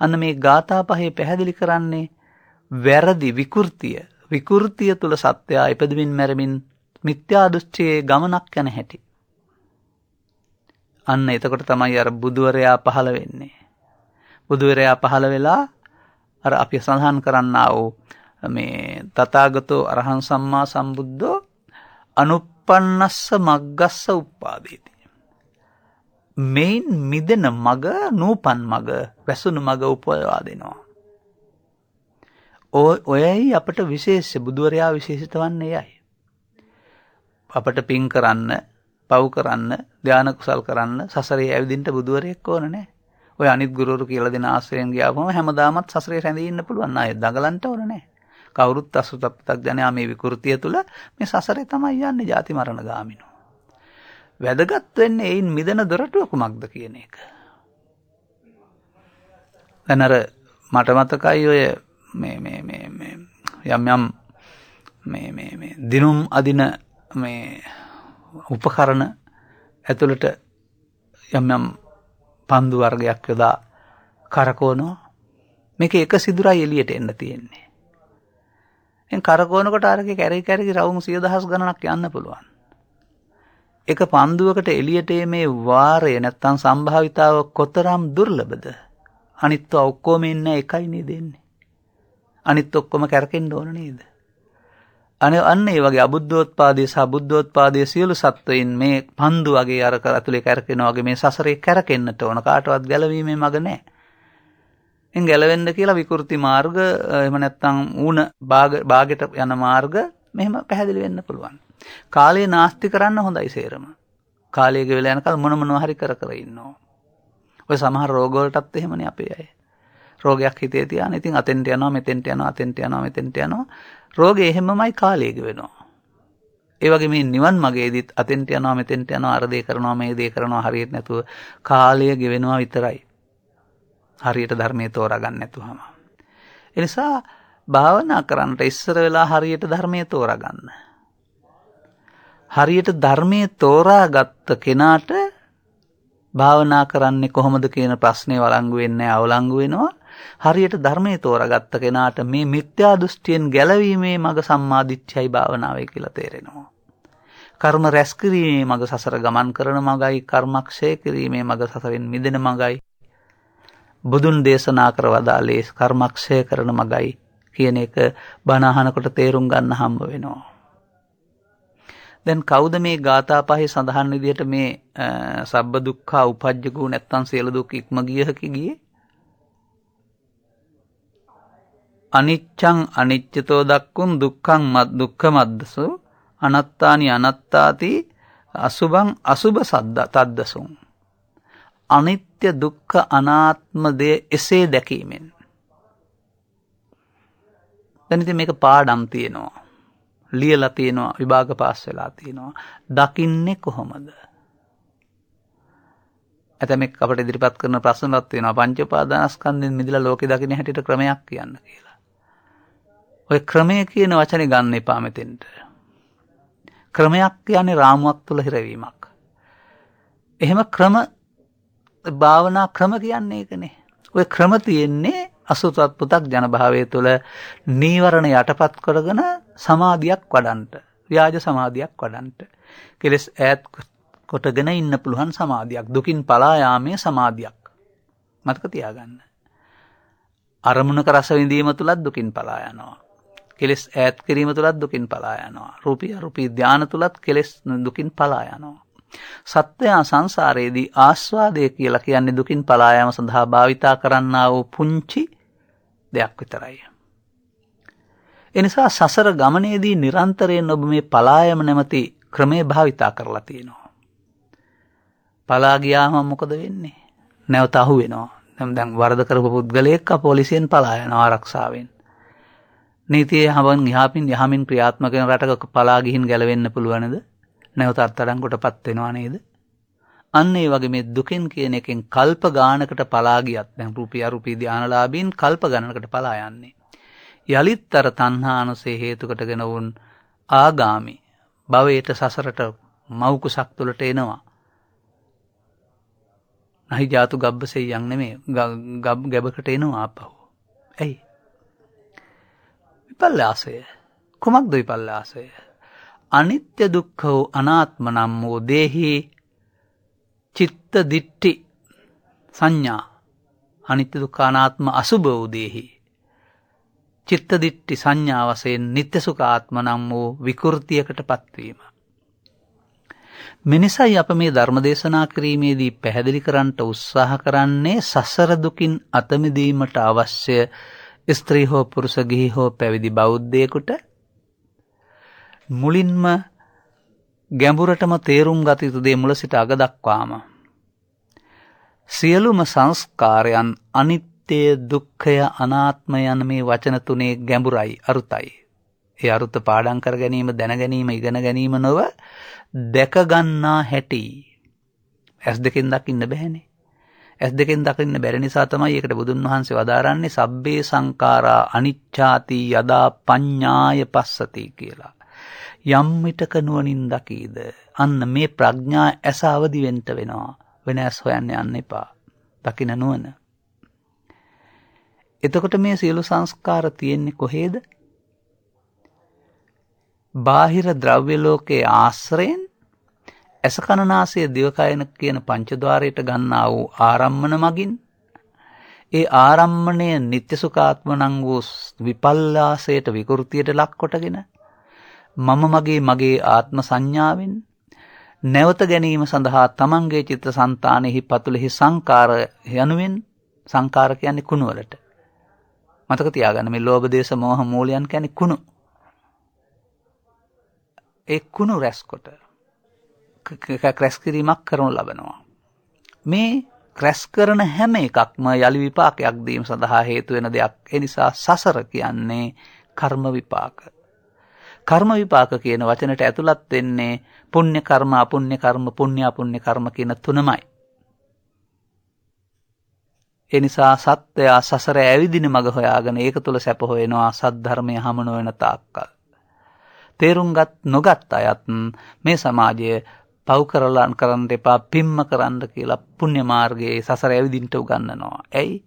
අන්න මේ ගාථා පහේ පැහැදිලි කරන්නේ වැරදි විකෘතිය විකෘතිය තුළ සත්‍යයා ඉපදමින් මැරමින් මිත්‍යා දෘෂ්ටියේ ගමනක් යන හැටි. අන්න එතකොට තමයි අර බුදුවරයා පහළ වෙන්නේ. බුදුවරයා පහළ වෙලා අර අපි සඳහන් කරන්නා වූ මේ තථාගතෝ අරහං සම්මා සම්බුද්ධෝ අනුප්පන්නස්ස මග්ගස්ස උප්පාදේති. මෙයින් මිදෙන මග නූපන් මග වැසුණු මග උපයවා දෙනවා. ඔයයි අපට විශේෂ බුදුවරයා විශේෂිත වන්නේ යයි. අපට පින් කරන්න පව් කරන්න ධ්‍යාන කුසල් කරන්න සසරේ ඇවිදින්ට බුදුවරයෙක් ඕන නෑ. ඔය අනිත් ගුරුවරු කියලා දෙන ආශ්‍රයෙන් ගියාම හැමදාමත් සසරේ රැඳී ඉන්න පුළුවන් අය දඟලන්න ඕන නැහැ. කවුරුත් අසුතප්තක් ජනයා මේ විකෘතිය තුල මේ සසරේ තමයි යන්නේ ජාති මරණ ගාමිනෝ. වැදගත් වෙන්නේ ඒයින් මිදෙන දොරටුව කුමක්ද කියන එක. දැන් අර මට මතකයි ඔය මේ මේ මේ මේ යම් යම් මේ මේ මේ දිනුම් අදින මේ උපකරණ ඇතුළට යම් යම් පන්දු වර්ගයක් යොදා කරකෝනවා මේක එක සිදුරයි එලියට එන්න තියෙන්නේ. එන් කරකෝනකොට අරගේ කැරි කැරකි රවුම් සිය දහස් ගණනක් යන්න පුළුවන්. එක පන්දුවකට එලියට මේ වාරය නැත්තං සම්භාවිතාව කොතරම් දුර්ලබද. අනිත්ව ඔක්කෝම එන්න එකයිනේ දෙන්නේ. අනිත් ඔක්කොම කැරකෙන්ඩ ඕන නේද. අන අන්න ඒ වගේ අබුද්ධෝත්පාදය සහ බුද්ධෝත්පාදය සියලු සත්වයින් මේ පන්දු වගේ අරක ඇතුළේ කැරකෙනවාගේ මේ සසරේ කැරකෙන්න්නට ඕන කාටවත් ගැලවීමේ මග නෑ. එන් ගැලවෙන්න කියලා විකෘති මාර්ග එම නැත්තං ඌන භාගට යන මාර්ග මෙහෙම පැහැදිලි වෙන්න පුළුවන්. කාලේ නාස්ති කරන්න හොඳයි සේරම. කාලයක වෙල යනකල් මොන මොනවා හරි කර කර ඉන්නවා. ඔය සමහර රෝගවලටත් එහෙමනේ අපේ අය. රෝගයක් හිතේ තියාන ඉතින් අතෙන්ට යනවා මෙතෙන්ට යනවා අතෙන්ට යනවා මෙතෙන්ට යනවා. රෝගේ එහෙමමයි කාලයක වෙනවා. ඒ වගේ මේ නිවන් මගේදීත් අතෙන්ට යනවා මෙතෙන්ට යනවා අර දේ කරනවා මේ දේ කරනවා හරියට නැතුව කාලය ගෙවෙනවා විතරයි. හරියට ධර්මයේ තෝරාගන්න නැතුවම. ඒ නිසා භාවනා කරන්නට ඉස්සර වෙලා හරියට ධර්මයේ තෝරාගන්න. හරියට ධර්මයේ තෝරාගත්ත කෙනාට භාවනා කරන්නේ කොහොමද කියන ප්‍රශ්නය වළංගු වෙන්නේ අවලංගු වෙනවා. හරියට ධර්මයේ තෝරාගත්ත කෙනාට මේ මිත්‍යා දෘෂ්ටියෙන් ගැලවීමේ මඟ සම්මාදිට්ඨියයි භාවනාවයි කියලා තේරෙනවා. කර්ම රැස් කිරීමේ මඟ සසර ගමන් කරන මගයි කර්මක්ෂය කිරීමේ මඟ සසරෙන් මිදෙන මගයි බුදුන් දේශනා කර වදාලේ කර්මක්ෂය කරන මගයි කියන එක බණහනකොට තේරුම් ගන්න හම්බ වෙනවා. දැන් කවුද මේ ගාථා පහේ සඳහන් විදිහට මේ සබ්බ දුක්ඛා උපජ්ජකෝ නැත්තම් සියලු දුක් ඉක්ම ගියහකි ගියේ? අනිච්ඡං අනිච්චතෝ දක්කුන් දුක්ඛං මත් දුක්ඛ මද්දසු අනත්තානි අනත්තාති අසුභං අසුභ සද්ද තද්දසුන්. අනිත්‍ය දුක්ඛ අනාත්ම දේ එසේ දැකීමෙන්. දැන් ඉතින් මේක පාඩම් තියෙනවා. ලියලා තියෙනවා විභාග පාස් වෙලා තියෙනවා දකින්නේ කොහොමද ඇතමෙක් අපට ඉදිරිපත් කරන ප්‍රශ්නවත් තියෙනවා පංච උපාදානස්කන්ධෙන් මිදලා ලෝකෙ දකින්න හැටියට ක්‍රමයක් කියන්න කියලා. ඔය ක්‍රමය කියන වචනේ ගන්න එපා මෙතෙන්ට. ක්‍රමයක් කියන්නේ රාමුවක් තුල හිරවීමක්. එහෙම ක්‍රම භාවනා ක්‍රම කියන්නේ ඒකනේ. ඔය ක්‍රම තියෙන්නේ අසුතත් පුතක් ජනභාවය තුළ නීවරණ යටපත් කරගෙන සමාධයක් වඩන්ට ව්‍යාජ සමාධයක් වඩන්ට කෙලෙස් ඇත් කොටගෙන ඉන්න පුළුවන් සමාධයක් දුකින් පලායාමය සමාධයක් මතක තියාගන්න. අරමුණක රසවිඳීම තුළත් දුකින් පලායනවා. කෙලෙස් ඇත් කිරීම තුළත් දුකින් පලායනවා. රූපිය රුපී ධ්‍යාන තුළත් කෙලෙස් දුකින් පලායනවා. සත්වයා සංසාරයේදී ආස්වාදය කියලා කියන්නේ දුකින් පලායම සඳහා භාවිතා කරන්නා වූ පුංචි දෙයක් විතරයි. එනිසා සසර ගමනේදී නිරන්තරයෙන් ඔබ මේ පලායම නැමති ක්‍රමේ භාවිතා කරලා තියෙනවා. පලාගියාම මොකද වෙන්නේ. නැවත අහු වෙනවා නැම් දැන් වරද කරපු පුද්ගලයෙක් පොලිසියෙන් පලායන ආරක්ෂාවෙන්. නීතියේ හබන් යහපින් යහමින් ක්‍රියාත්මකෙන රටක පලාගිහින් ගැලවෙන්න පුළුවනද නැවත අත්තරංගොට පත්වෙනවා නේද. අන්න ඒ වගේ මේ දුකෙන් කියන එකෙන් කල්ප ගානකට පලාගියත් දැන් රුපිය රුපී ධානලාභීන් කල්ප ගණනකට පලා යන්නේ. යළිත් අර තණ්හානුසේ හේතුකටගෙන වුන් ආගාමි භවයට සසරට මව්කුසක් තුළට එනවා. නහි ජාතු ගබ්බසේ යන් නෙමේ ගබ් ගැබකට එනවා අපහු. ඇයි. විපල්ලාසය කුමක්ද විපල්ලාසය අනිත්‍ය දුක්ඛ වූ අනාත්ම නම් වූ දේහි චිත්ත දිට්ටි සංඥා අනිත්‍ය දුක්ඛ අනාත්ම අසුභ වූ දේහි චිත්ත දිට්ටි සංඥා වශයෙන් නිත්‍ය සුඛාත්ම නම් වූ විකෘතියකට පත්වීම මිනිසයි අප මේ ධර්මදේශනා කිරීමේදී පැහැදිලි කරන්නට උත්සාහ කරන්නේ සසර දුකින් අතමිදීමට අවශ්‍ය ස්ත්‍රී හෝ පුරුෂ ගිහි හෝ පැවිදි බෞද්ධයෙකුට මුලින්ම ගැඹුරටම තේරුම් ගත යුතු දේ මුල සිට අග දක්වාම සියලුම සංස්කාරයන් අනිත්‍යය දුක්ඛය අනාත්ම යන මේ වචන තුනේ ගැඹුරයි අරුතයි. ඒ අරුත පාඩම් කර ගැනීම දැන ගැනීම ඉගෙන ගැනීම නොව දැකගන්නා හැටි. ඇස් දෙකෙන් දකින්න බැහැනේ. ඇස් දෙකෙන් දකින්න බැරි නිසා තමයි ඒකට බුදුන් වහන්සේ වදාරන්නේ සබ්බේ සංඛාරා අනිච්ඡාති යදා පඤ්ඤාය පස්සති කියලා. යම් විටක නුවණින් දකීද අන්න මේ ප්‍රඥා ඇස අවදි වෙන්න වෙනවා වෙන ඇස් හොයන්න යන්න එපා දකින නුවණ එතකොට මේ සියලු සංස්කාර තියෙන්නේ කොහේද බාහිර ද්‍රව්‍ය ලෝකයේ ආශ්‍රයෙන් ඇසකණනාසය දිවකයන කියන පංචද්වාරයට ගන්නා වූ ආරම්මන මගින් ඒ ආරම්මණය නිත්‍යසුකාත්මනං වූ විපල්ලාසයට විකෘතියට ලක් කොටගෙන මම මගේ මගේ ආත්ම සංඥාවෙන් නැවත ගැනීම සඳහා තමන්ගේ චිත්‍ර සන්තානෙහි පතුලෙහි සංකාර යනුවෙන් සංකාර කියන්නේ කුණුවලට. මතක තියාගන්න මේ ලෝභ දේශ මොහ මූලයන් කියන්නේ කුණු. ඒ කුණු රැස්කොට ක්‍රැස් කිරීමක් කරනු ලබනවා. මේ ක්‍රැස් කරන හැම එකක්ම යළි විපාකයක් දීම සඳහා හේතු වෙන දෙයක්. ඒ නිසා සසර කියන්නේ කර්ම විපාක. කර්ම විපාක කියන වචනට ඇතුළත් වෙන්නේ පුණ්‍ය කර්ම අපුණ්‍ය කර්ම පුණ්‍ය අපුණ්‍ය කර්ම කියන තුනමයි. ඒ නිසා සත්වයා සසර ඇවිදින මඟ හොයාගෙන ඒක තුල සැප හොයනවා සද්ධර්මය හමු නොවන තාක්කල්. තේරුම්ගත් නොගත් අයත් මේ සමාජය පව් කරලා කරන්න එපා පිම්ම කරන්න කියලා පුණ්‍ය මාර්ගයේ සසර ඇවිදින්ට උගන්වනවා. ඇයි?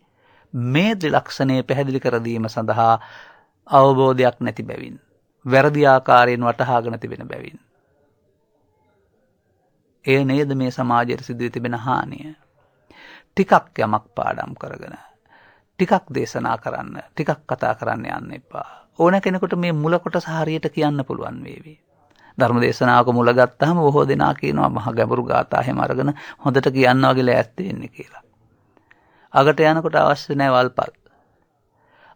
මේ ත්‍රිලක්ෂණය පැහැදිලි කර දීම සඳහා අවබෝධයක් නැති බැවින් වැරදි ආකාරයෙන් වටහාගෙන තිබෙන බැවින් එය නේද මේ සමාජයට සිදුවී තිබෙන හානිය. ටිකක් යමක් පාඩම් කරගෙන ටිකක් දේශනා කරන්න ටිකක් කතා කරන්න යන්න එපා. ඕන කෙනෙකුට මේ මුල කොටස හරියට කියන්න පුළුවන් වේවි. ධර්ම දේශනාවක මුල ගත්තාම බොහෝ දෙනා කියනවා මහ ගැඹුරු ගාථා හැම අරගෙන හොඳට කියන්න වගේ ලෑස්ති වෙන්න කියලා. අගට යනකොට අවශ්‍ය නැහැ වල්පල්.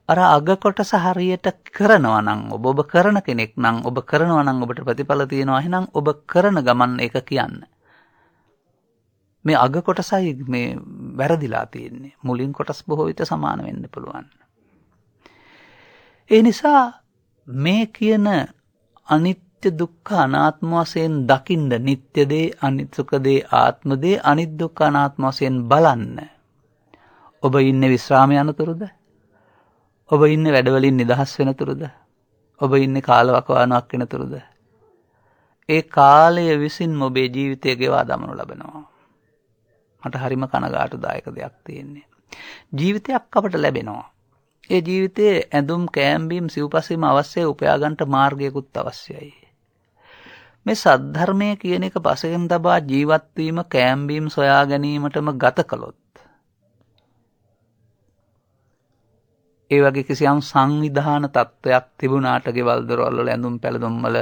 අර අග කොටස හරියට කරනවා නම් ඔබ ඔබ කරන කෙනෙක් නම් ඔබ කරනවා නම් ඔබට ප්‍රතිඵල තියෙනවා එහෙනම් ඔබ කරන ගමන් ඒක කියන්න. මේ අග කොටසයි මේ වැරදිලා තියෙන්නේ. මුලින් කොටස් බොහෝ විට සමාන වෙන්න පුළුවන්. ඒ නිසා මේ කියන අනිත්‍ය දුක්ඛ අනාත්ම වශයෙන් දකින්න නිට්ටය දේ අනිත් සුඛ දේ ආත්ම දේ අනිත් දුක්ඛ අනාත්ම වශයෙන් බලන්න. ඔබ ඉන්නේ විශ්‍රාම යනතුරුද? ඔබ ඉන්නේ වැඩවලින් නිදහස් වෙනතුරුද? ඔබ ඉන්නේ කාලවකවානුවක් වෙනතුරුද? ඒ කාලය විසින් ඔබේ ජීවිතය ගෙවා දමනු ලබනවා. මට හරිම කනගාටුදායක දෙයක් තියෙන්නේ. ජීවිතයක් අපට ලැබෙනවා. ඒ ජීවිතයේ ඇඳුම් කෑම්බීම් සිව්පසීම අවශ්‍යයි උපයාගන්ට මාර්ගයකුත් අවශ්‍යයි. මේ සද්ධර්මය කියන එක පසෙන් තබා ජීවත්වීම කෑම්බීම් සොයා ගැනීමටම ගත කළොත්. ඒ වගේ කිසියම් සංවිධාන තත්ත්වයක් තිබුණාට ගෙවල් දොරවල් වල ඇඳුම් පැළඳුම් වල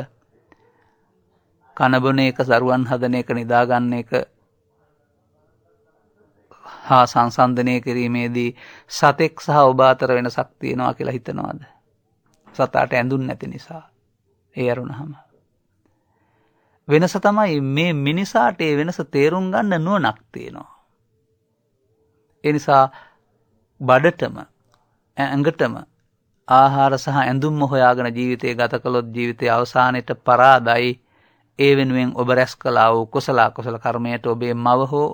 කනබොන එක සරුවන් හදන එක නිදාගන්න එක හා සංසන්ධනය කිරීමේදී සතෙක් සහ ඔබ අතර වෙනසක් තියෙනවා කියලා හිතනවාද? සතාට ඇඳුම් නැති නිසා. ඒ අරුණහම. වෙනස තමයි මේ මිනිසාට ඒ වෙනස තේරුම් ගන්න නුවණක් තියෙනවා. ඒ නිසා බඩටම ඇඟටම ආහාර සහ ඇඳුම්ම හොයාගෙන ජීවිතය ගත කළොත් ජීවිතයේ අවසානයේට පරාදයි ඒ වෙනුවෙන් ඔබ රැස් කළා වූ කුසල කුසල කර්මයට ඔබේ මව හෝ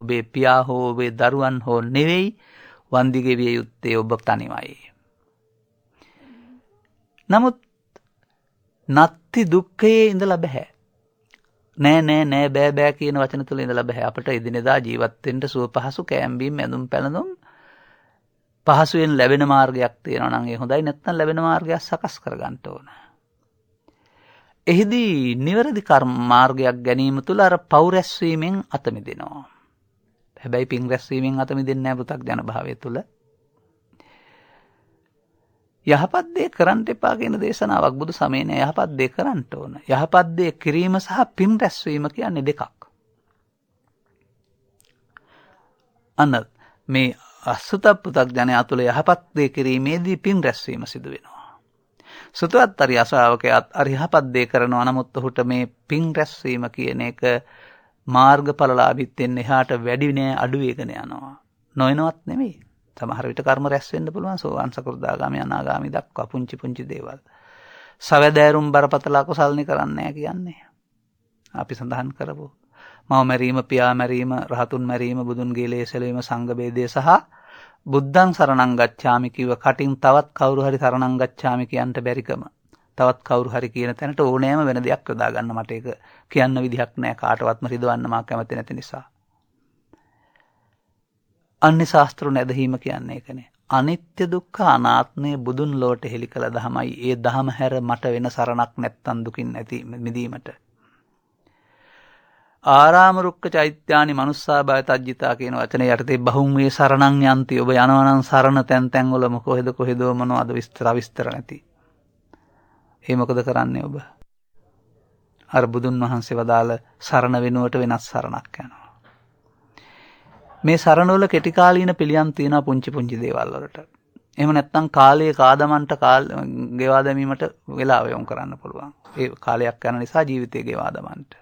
ඔබේ පියා හෝ ඔබේ දරුවන් හෝ නෙවෙයි වන්දි ගෙවිය යුත්තේ ඔබ තනිවයි. නමුත් නත්ති දුක්ඛයේ ඉඳලා බෑ. නෑ නෑ නෑ බෑ බෑ කියන වචන තුල ඉඳලා බෑ. අපිට එදිනෙදා ජීවත් වෙන්න සුව පහසු කෑම්බීම් ඇඳුම් පැළඳුම් පහසුවෙන් ලැබෙන මාර්ගයක් තියෙනවා නම් ඒ හොඳයි නැත්නම් ලැබෙන මාර්ගයක් සකස් කරගන්න ඕන. එහිදී නිවැරදි කර්ම මාර්ගයක් ගැනීම තුළ අර පෞරැස්වීමෙන් අත මිදෙනවා. හැබැයි පින් රැස්වීමෙන් අත මිදෙන්නේ නැහැ පෘථග්ජන භාවය තුළ. යහපත් දේ කරන්න එපා කියන දේශනාවක් බුදු සමයේ නෑ යහපත් දේ කරන්න ඕන. යහපත් දේ කිරීම සහ පින් රැස්වීම කියන්නේ දෙකක්. අන්න මේ අසුත පෘථග්ජනයා තුළ යහපත් දේ කිරීමේදී පින් රැස්වීම සිදු වෙනවා. සුතවත් අරිය ශ්‍රාවකයාත් අරිහපත් දේ කරනවා නමුත් ඔහුට මේ පින් රැස්වීම කියන එක මාර්ගඵලලාභීත්වෙන් එහාට වැඩි නෑ අඩු වෙගෙන යනවා. නොයනවත් නෙමෙයි. සමහර විට කර්ම රැස් වෙන්න පුළුවන් සෝවාන් සකෘදාගාමි අනාගාමි දක්වා පුංචි පුංචි දේවල්. සවැදෑරුම් බරපතල අකුසල්නි කරන්නේ කියන්නේ. අපි සඳහන් කරපු. මව මැරීම පියා මැරීම රහතුන් මැරීම බුදුන්ගේ ලේසලීම සංඝභේදය සහ බුද්ධං සරණං ගච්ඡාමි කිව්ව කටින් තවත් කවුරු හරි සරණං ගච්ඡාමි කියන්න බැරිකම තවත් කවුරු හරි කියන තැනට ඕනෑම වෙන දෙයක් යොදා ගන්න මට ඒක කියන්න විදිහක් නැහැ කාටවත්ම රිදවන්න මා කැමති නැති නිසා. අන්‍ය ශාස්ත්‍රු නැදහීම කියන්නේ ඒකනේ. අනිත්‍ය දුක්ඛ අනාත්මය බුදුන් ලෝට හෙළි කළ දහමයි. ඒ දහම හැර මට වෙන සරණක් නැත්තන් දුකින් ඇති මිදීමට. ආරාමරුක්ක චෛත්‍යයානි මනුස්සා භය තජ්ජිතා කියන වචන යටතේ බහුම් වේ සරණං යන්ති. ඔබ යනවනන් සරණ තැන් තැන්වලම කොහෙද කොහෙදෝ මොනවද විස්තර විස්තර නැති. ඒ මොකද කරන්නේ ඔබ. අර බුදුන් වහන්සේ වදාළ සරණ වෙනුවට වෙනස් සරණක් යනවා. මේ සරණවල කෙටිකාලීන පිළියම් තියෙන පුංචි පුංචි දේවල් වලට. එහෙම නැත්නම් කාලයේ කාදමන්ට කාල ගෙවා දැමීමට වෙලා යොමු කරන්න පුළුවන්. ඒ කාලයක් යන නිසා ජීවිතය ගෙවා දමන්නට.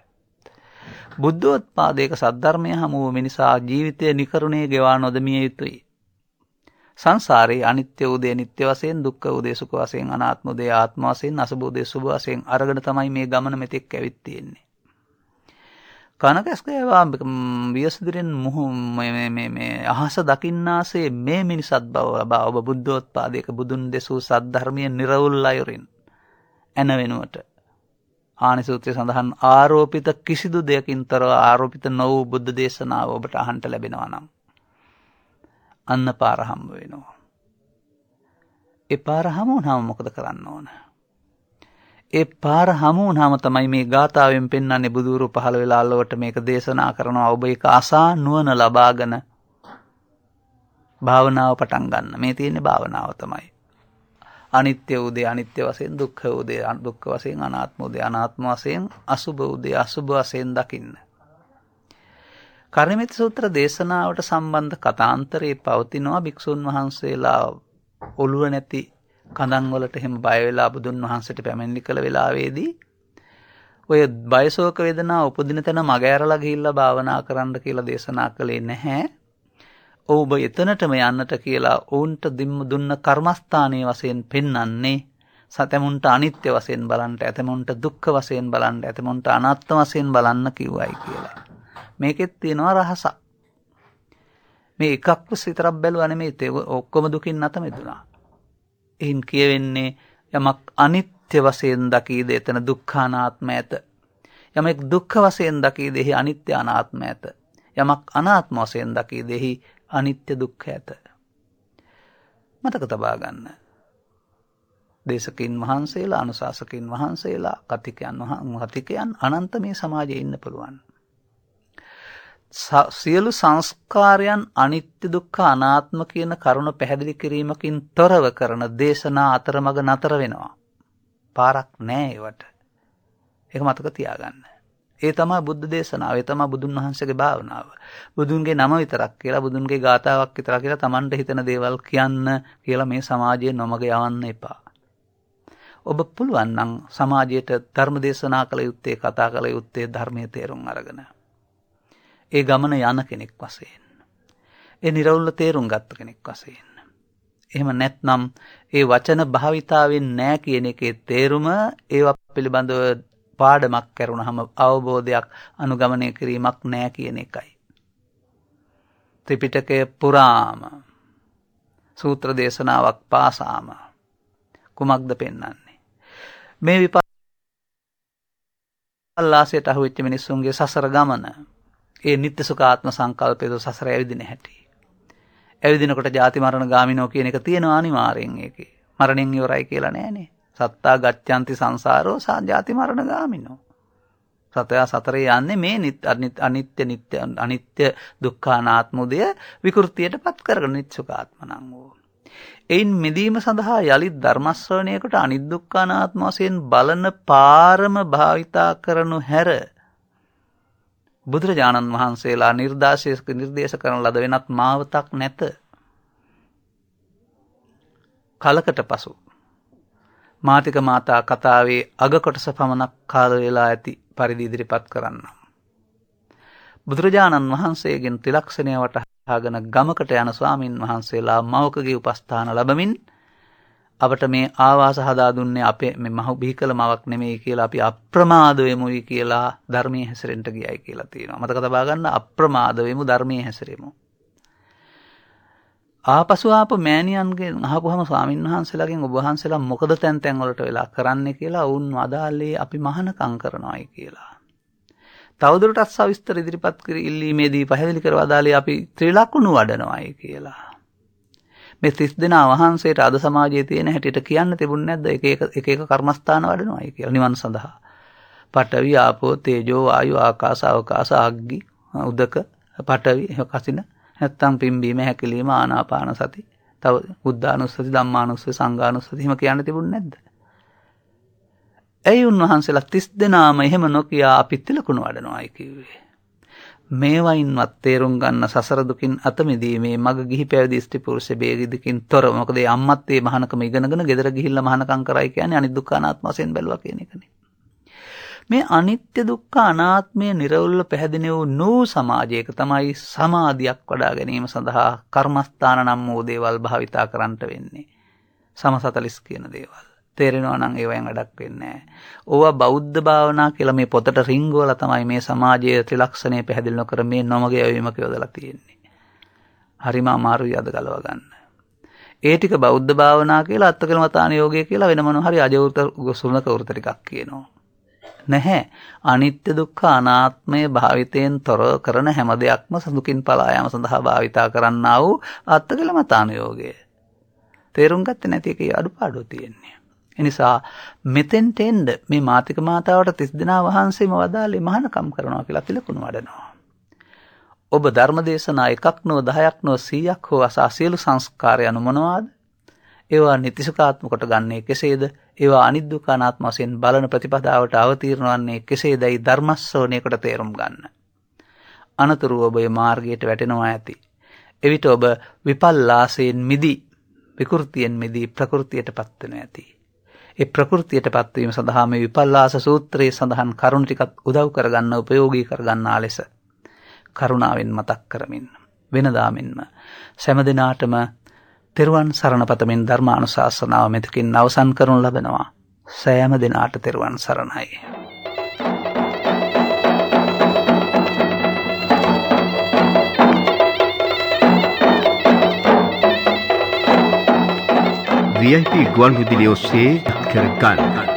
බුද්ධෝත්පාදයක සද්ධර්මය හමුව මිනිසා ජීවිතය නිකරුණේ ගෙවා නොදමිය යුතුයි. සංසාරයේ අනිත්‍ය උදේ නිත්‍ය වශයෙන් දුක්ඛ උදේ සුඛ වශයෙන් අනාත්ම උදේ ආත්ම වශයෙන් අසුභ උදේ සුභ වශයෙන් අරගෙන තමයි මේ ගමන මෙතෙක් ඇවිත් තියෙන්නේ. කනකැස්කේවා වියසුදුරෙන් මුහු මේ අහස දකින්නාසේ මේ මිනිසත් බව ලබා ඔබ බුද්ධෝත්පාදයක බුදුන් දෙසූ සද්ධර්මය නිරවුල් අයුරින් ඇන වෙනුවට ආනිසූත්‍රය සඳහන් ආරෝපිත කිසිදු දෙයකින් තොරව ආරෝපිත නොවූ බුද්ධ දේශනාව ඔබට අහන්ට ලැබෙනවා නම්. අන්න පාරහම්බ වෙනවා. එ පාර හමුව නම මොකද කරන්න ඕන. ඒ පාර හමුව නාම තමයි මේ ගාථාවෙන් පෙන්න්නන්නේ බුදුරු පහළ වෙලාල්ලවට මේක දේශනා කරනවා ඔබ එක අසා නුවන ලබාගන භාවනාව පටන් ගන්න මේ තියෙන්නේ භාවනාව තමයි. අනිත්‍ය උදේ අනිත්‍ය වසයෙන් දුක්ඛ උදේ දුක්ඛ වසයෙන් අනාත්ම උදේ අනාත්ම වසයෙන් අසුභ උදේ අසුභ වසයෙන් දකින්න. කරමිත සූත්‍ර දේශනාවට සම්බන්ධ කතාන්තරයේ පවතිනවා භික්‍ෂූන් වහන්සේලා ඔළුව නැති කඳංවලට එහෙම බයවෙලා බුදුන් වහන්සට පැමැණලි කළ වෙලාවේදී ඔය බයසෝක වෙදනා උපදින තැන මගෑරලා ගිහිල්ල භාවනා කරන්න කියලා දේශනා කළේ නැහැ ඔවුබ එතනටම යන්නට කියලා ඔවුන්ට දිම්ම දුන්න කර්මස්ථානය වසයෙන් පෙන්නන්නේ සතැමුන්ට අනිත්‍ය වසයෙන් බලන්ට ඇතමුන්ට දුක්ඛ වසයෙන් බලන්ට ඇතමුන්ට අනත්ත වසයෙන් බලන්න කිව්වයි කියලා. මේකෙත් තියෙනවා රහසක්. මේ එකක්ව සිතරක් බැලුවන මේ තෙව ඔක්කොම දුකින් අත මෙතුනා. එහින් කියවෙන්නේ යමක් අනිත්‍ය වසයෙන් දකීද එතන දුක්ඛානාත්ම ඇත. යමෙක් දුක්ඛ වසයෙන් දකී දෙහි අනිත්‍ය අනාත්ම ඇත. යමක් අනාත්ම වසයෙන් දකී දෙහි අනිත්‍ය දුක්ඛ ඇත. මතක තබා ගන්න. දේශකින් වහන්සේලා අනුශාසකින් වහන්සේලා කතිකයන් හතිකයන් අනන්ත මේ සමාජය ඉන්න පුළුවන්. සියලු සංස්කාරයන් අනිත්‍ය දුක්ඛ අනාත්ම කියන කරුණ පැහැදිලි කිරීමකින් තොරව කරන දේශනා අතරමඟ නතර වෙනවා. පාරක් නෑ ඒවට. එක මතක තියාගන්න. ඒ තමා බුද්ධ දේශනාව තම බුදුන් වහන්සගේ භාවනාව. බුදුන්ගේ නම විතරක් කියලා බුදුන්ගේ ගාතාවක් විතර කියලා තමන්ට හිතන දේවල් කියන්න කියලා මේ සමාජය නොමග යවන්න එපා. ඔබ පුළුවන්නං සමාජයට ධර්ම දේශනා කළ යුත්තේ කතා කළ යුත්තේ ධර්මය තේරුම් අරගෙන. ඒ ගමන යන කෙනෙක් වසයෙන්. ඒ නිරවුල්ල තේරුම් ගත්ත කෙනෙක් වසයෙන්. එහෙම නැත්නම් ඒ වචන භාවිතාවෙන් නෑ කියන එකේ තේරුම ඒව පිළිබඳව පාඩමක් කැරුණ හම අවබෝධයක් අනුගමනය කිරීමක් නෑ කියන එකයි. ත්‍රිපිටකය පුරාම සූත්‍ර දේශනාවක් පාසාම කුමක්ද පෙන්නන්නේ. මේ විපල්ලාසයට අහුවෙච්ච මිනිස්සුන්ගේ සසර ගමන ඒ නිත්‍ය සුකාත්ම සංකල්පයද සසර ඇවිදින හැටි. ඇවිදිනකොට ජාති මරණ ගාමිනෝ කියන එක තියෙනවා අනිවාරයෙන් ඒක මරණින් ඉවරයි කියලා නෑනේ සත්තා ගච්ඡanti සංසාරෝ සාජාති මරණ ගාමිනෝ. සතයා සතරේ යන්නේ මේ අනිත්‍ය නිත්‍ය අනිත්‍ය දුක්ඛානාත්මුදය විකෘතියට පත් කරගෙන නිච්චුකාත්මනං වූ. එයින් මෙදීම සඳහා යළිත් ධර්මශ්‍රවණයකට අනිදුක්ඛානාත්ම වශයෙන් බලන පාරම භාවිතා කරනු හැර බුදුරජාණන් වහන්සේලා නිර්දාශයක නිර්දේශ කරන ලද වෙනත් මාවතක් නැත. කලකට පසු මාතික මාතා කතාවේ අගකොටස පමණක් කාල වෙලා ඇති පරිදි ඉදිරිපත් කරන්න. බුදුරජාණන් වහන්සේගෙන් තිලක්ෂණය වටහාගෙන ගමකට යන ස්වාමීන් වහන්සේලා මවකගේ උපස්ථාන ලබමින් අපට මේ ආවාස හදා දුන්නේ අපේ මේ මහු බිහි කළ මවක් නෙමෙයි කියලා අපි අප්‍රමාදවෙමුයි කියලා ධර්මයේ හැසිරෙන්ට ගියයි කියලා තියෙනවා. මතක තබා ගන්න අප්‍රමාදවෙමු ධර්මයේ හැසිරෙමු. ආපසු ආප මෑණියන්ගේ අහපුහම ස්වාමීන් වහන්සේලාගෙන් ඔබ වහන්සේලා මොකද තැන් තැන්වලට වෙලා කරන්නේ කියලා වුන් වදාලේ අපි මහානකම් කරනවායි කියලා. තවදුරටත් සවිස්තර ඉදිරිපත් කර ඉල්ලීමේදී පැහැදිලි කර වදාලේ අපි ත්‍රිලක්කුණු වඩනවායි කියලා. මේ තිස් දෙනා වහන්සේට අද සමාජයේ තියෙන හැටියට කියන්න තිබුණ නැද්ද එක එක එක එක කර්මස්ථාන වඩනවායි කියලා නිවන් සඳහා. පඨවි ආපෝ තේජෝ වායු ආකාශ අවකාශ අග්ගි උදක පඨවි එහෙම කසින නැත්තම් පිම්බීම හැකිලිම ආනාපාන සති තව බුද්ධානුස්සති ධම්මානුස්සති සංඝානුස්සති එහෙම කියන්න තිබුණ නැද්ද? ඇයි උන්වහන්සේලා 30 දෙනාම එහෙම නොකියා අපි තිලකුණු වඩනවායි කිව්වේ? මේවයින්වත් තේරුම් ගන්න සසර දුකින් අත මිදීමේ මග ගිහි පැවිදි ස්ත්‍රී පුරුෂ බේගිදකින් තොර මොකද ඒ අම්මත් ඒ මහානකම ඉගෙනගෙන ගෙදර ගිහිල්ලා මහානකම් කරයි කියන්නේ අනිත් දුක්ඛ අනාත්ම වශයෙන් බැලුවා කියන එකනේ. මේ අනිත්‍ය දුක්ඛ අනාත්මය නිර්වුල්ව පැහැදිලි වූ නූ සමාජයක තමයි සමාධියක් වඩා ගැනීම සඳහා කර්මස්ථාන නම් වූ දේවල් භාවිතා කරන්නට වෙන්නේ. සමසතලිස් කියන දේවල්. තේරෙනවා නම් ඒවෙන් වැඩක් වෙන්නේ නැහැ. ඕවා බෞද්ධ භාවනා කියලා මේ පොතට රිංගවල තමයි මේ සමාජයේ ත්‍රිලක්ෂණය පැහැදිලි නොකර මේ නොමග යවීමක යොදලා තියෙන්නේ. හරිම අමාරුයි අද ගලව ගන්න. ඒ ටික බෞද්ධ භාවනා කියලා අත්කලමතාන යෝගය කියලා වෙන මොන හරි අජවෘත සුනක වෘත ටිකක් කියනවා. නැහැ. අනිත්‍ය දුක්ඛ අනාත්මය භාවිතයෙන් තොර කරන හැම දෙයක්ම සදුකින් පලා යාම සඳහා භාවිතා කරන්නා වූ අත්කලමතාන යෝගය. තේරුම් ගත්තේ නැති එකේ අඩුපාඩුව තියෙන්නේ. එනිසා මෙතෙන්ට එන්න මේ මාතික මාතාවට තිස් දෙනා වහන්සේම වදාළේ මහානකම් කරනවා කියලා තිලකුණු වඩනවා. ඔබ ධර්ම දේශනා එකක් නොව දහයක් නොව සීයක් හෝ අසා සියලු සංස්කාරය අනු මොනවාද? ඒවා නිතිසකාත්ම කොට ගන්නේ කෙසේද? ඒවා අනිද්දුකානාත්ම වශයෙන් බලන ප්‍රතිපදාවට අවතීර්ණ වන්නේ කෙසේදයි ධර්මස්සෝණයකට තේරුම් ගන්න. අනතුරු ඔබ මේ මාර්ගයට වැටෙනවා ඇති. එවිට ඔබ විපල්ලාසයෙන් මිදි විකෘතියෙන් මිදී ප්‍රකෘතියට පත්වෙන ඇති. ඒ ප්‍රකෘතියට පත්වීම සඳහා මේ විපල්ලාස සූත්‍රයේ සඳහන් කරුණු ටිකත් උදව් කරගන්න උපයෝගී කරගන්නා ලෙස කරුණාවෙන් මතක් කරමින් වෙනදාමින්ම සෑම දිනාටම තෙරුවන් සරණ පතමින් ධර්මානුශාසනාව මෙතකින් අවසන් කරනු ලබනවා. සෑම දිනාට තෙරුවන් සරණයි. VIP ගුවන් විදුලිය ඔස්සේ කර ගන්න.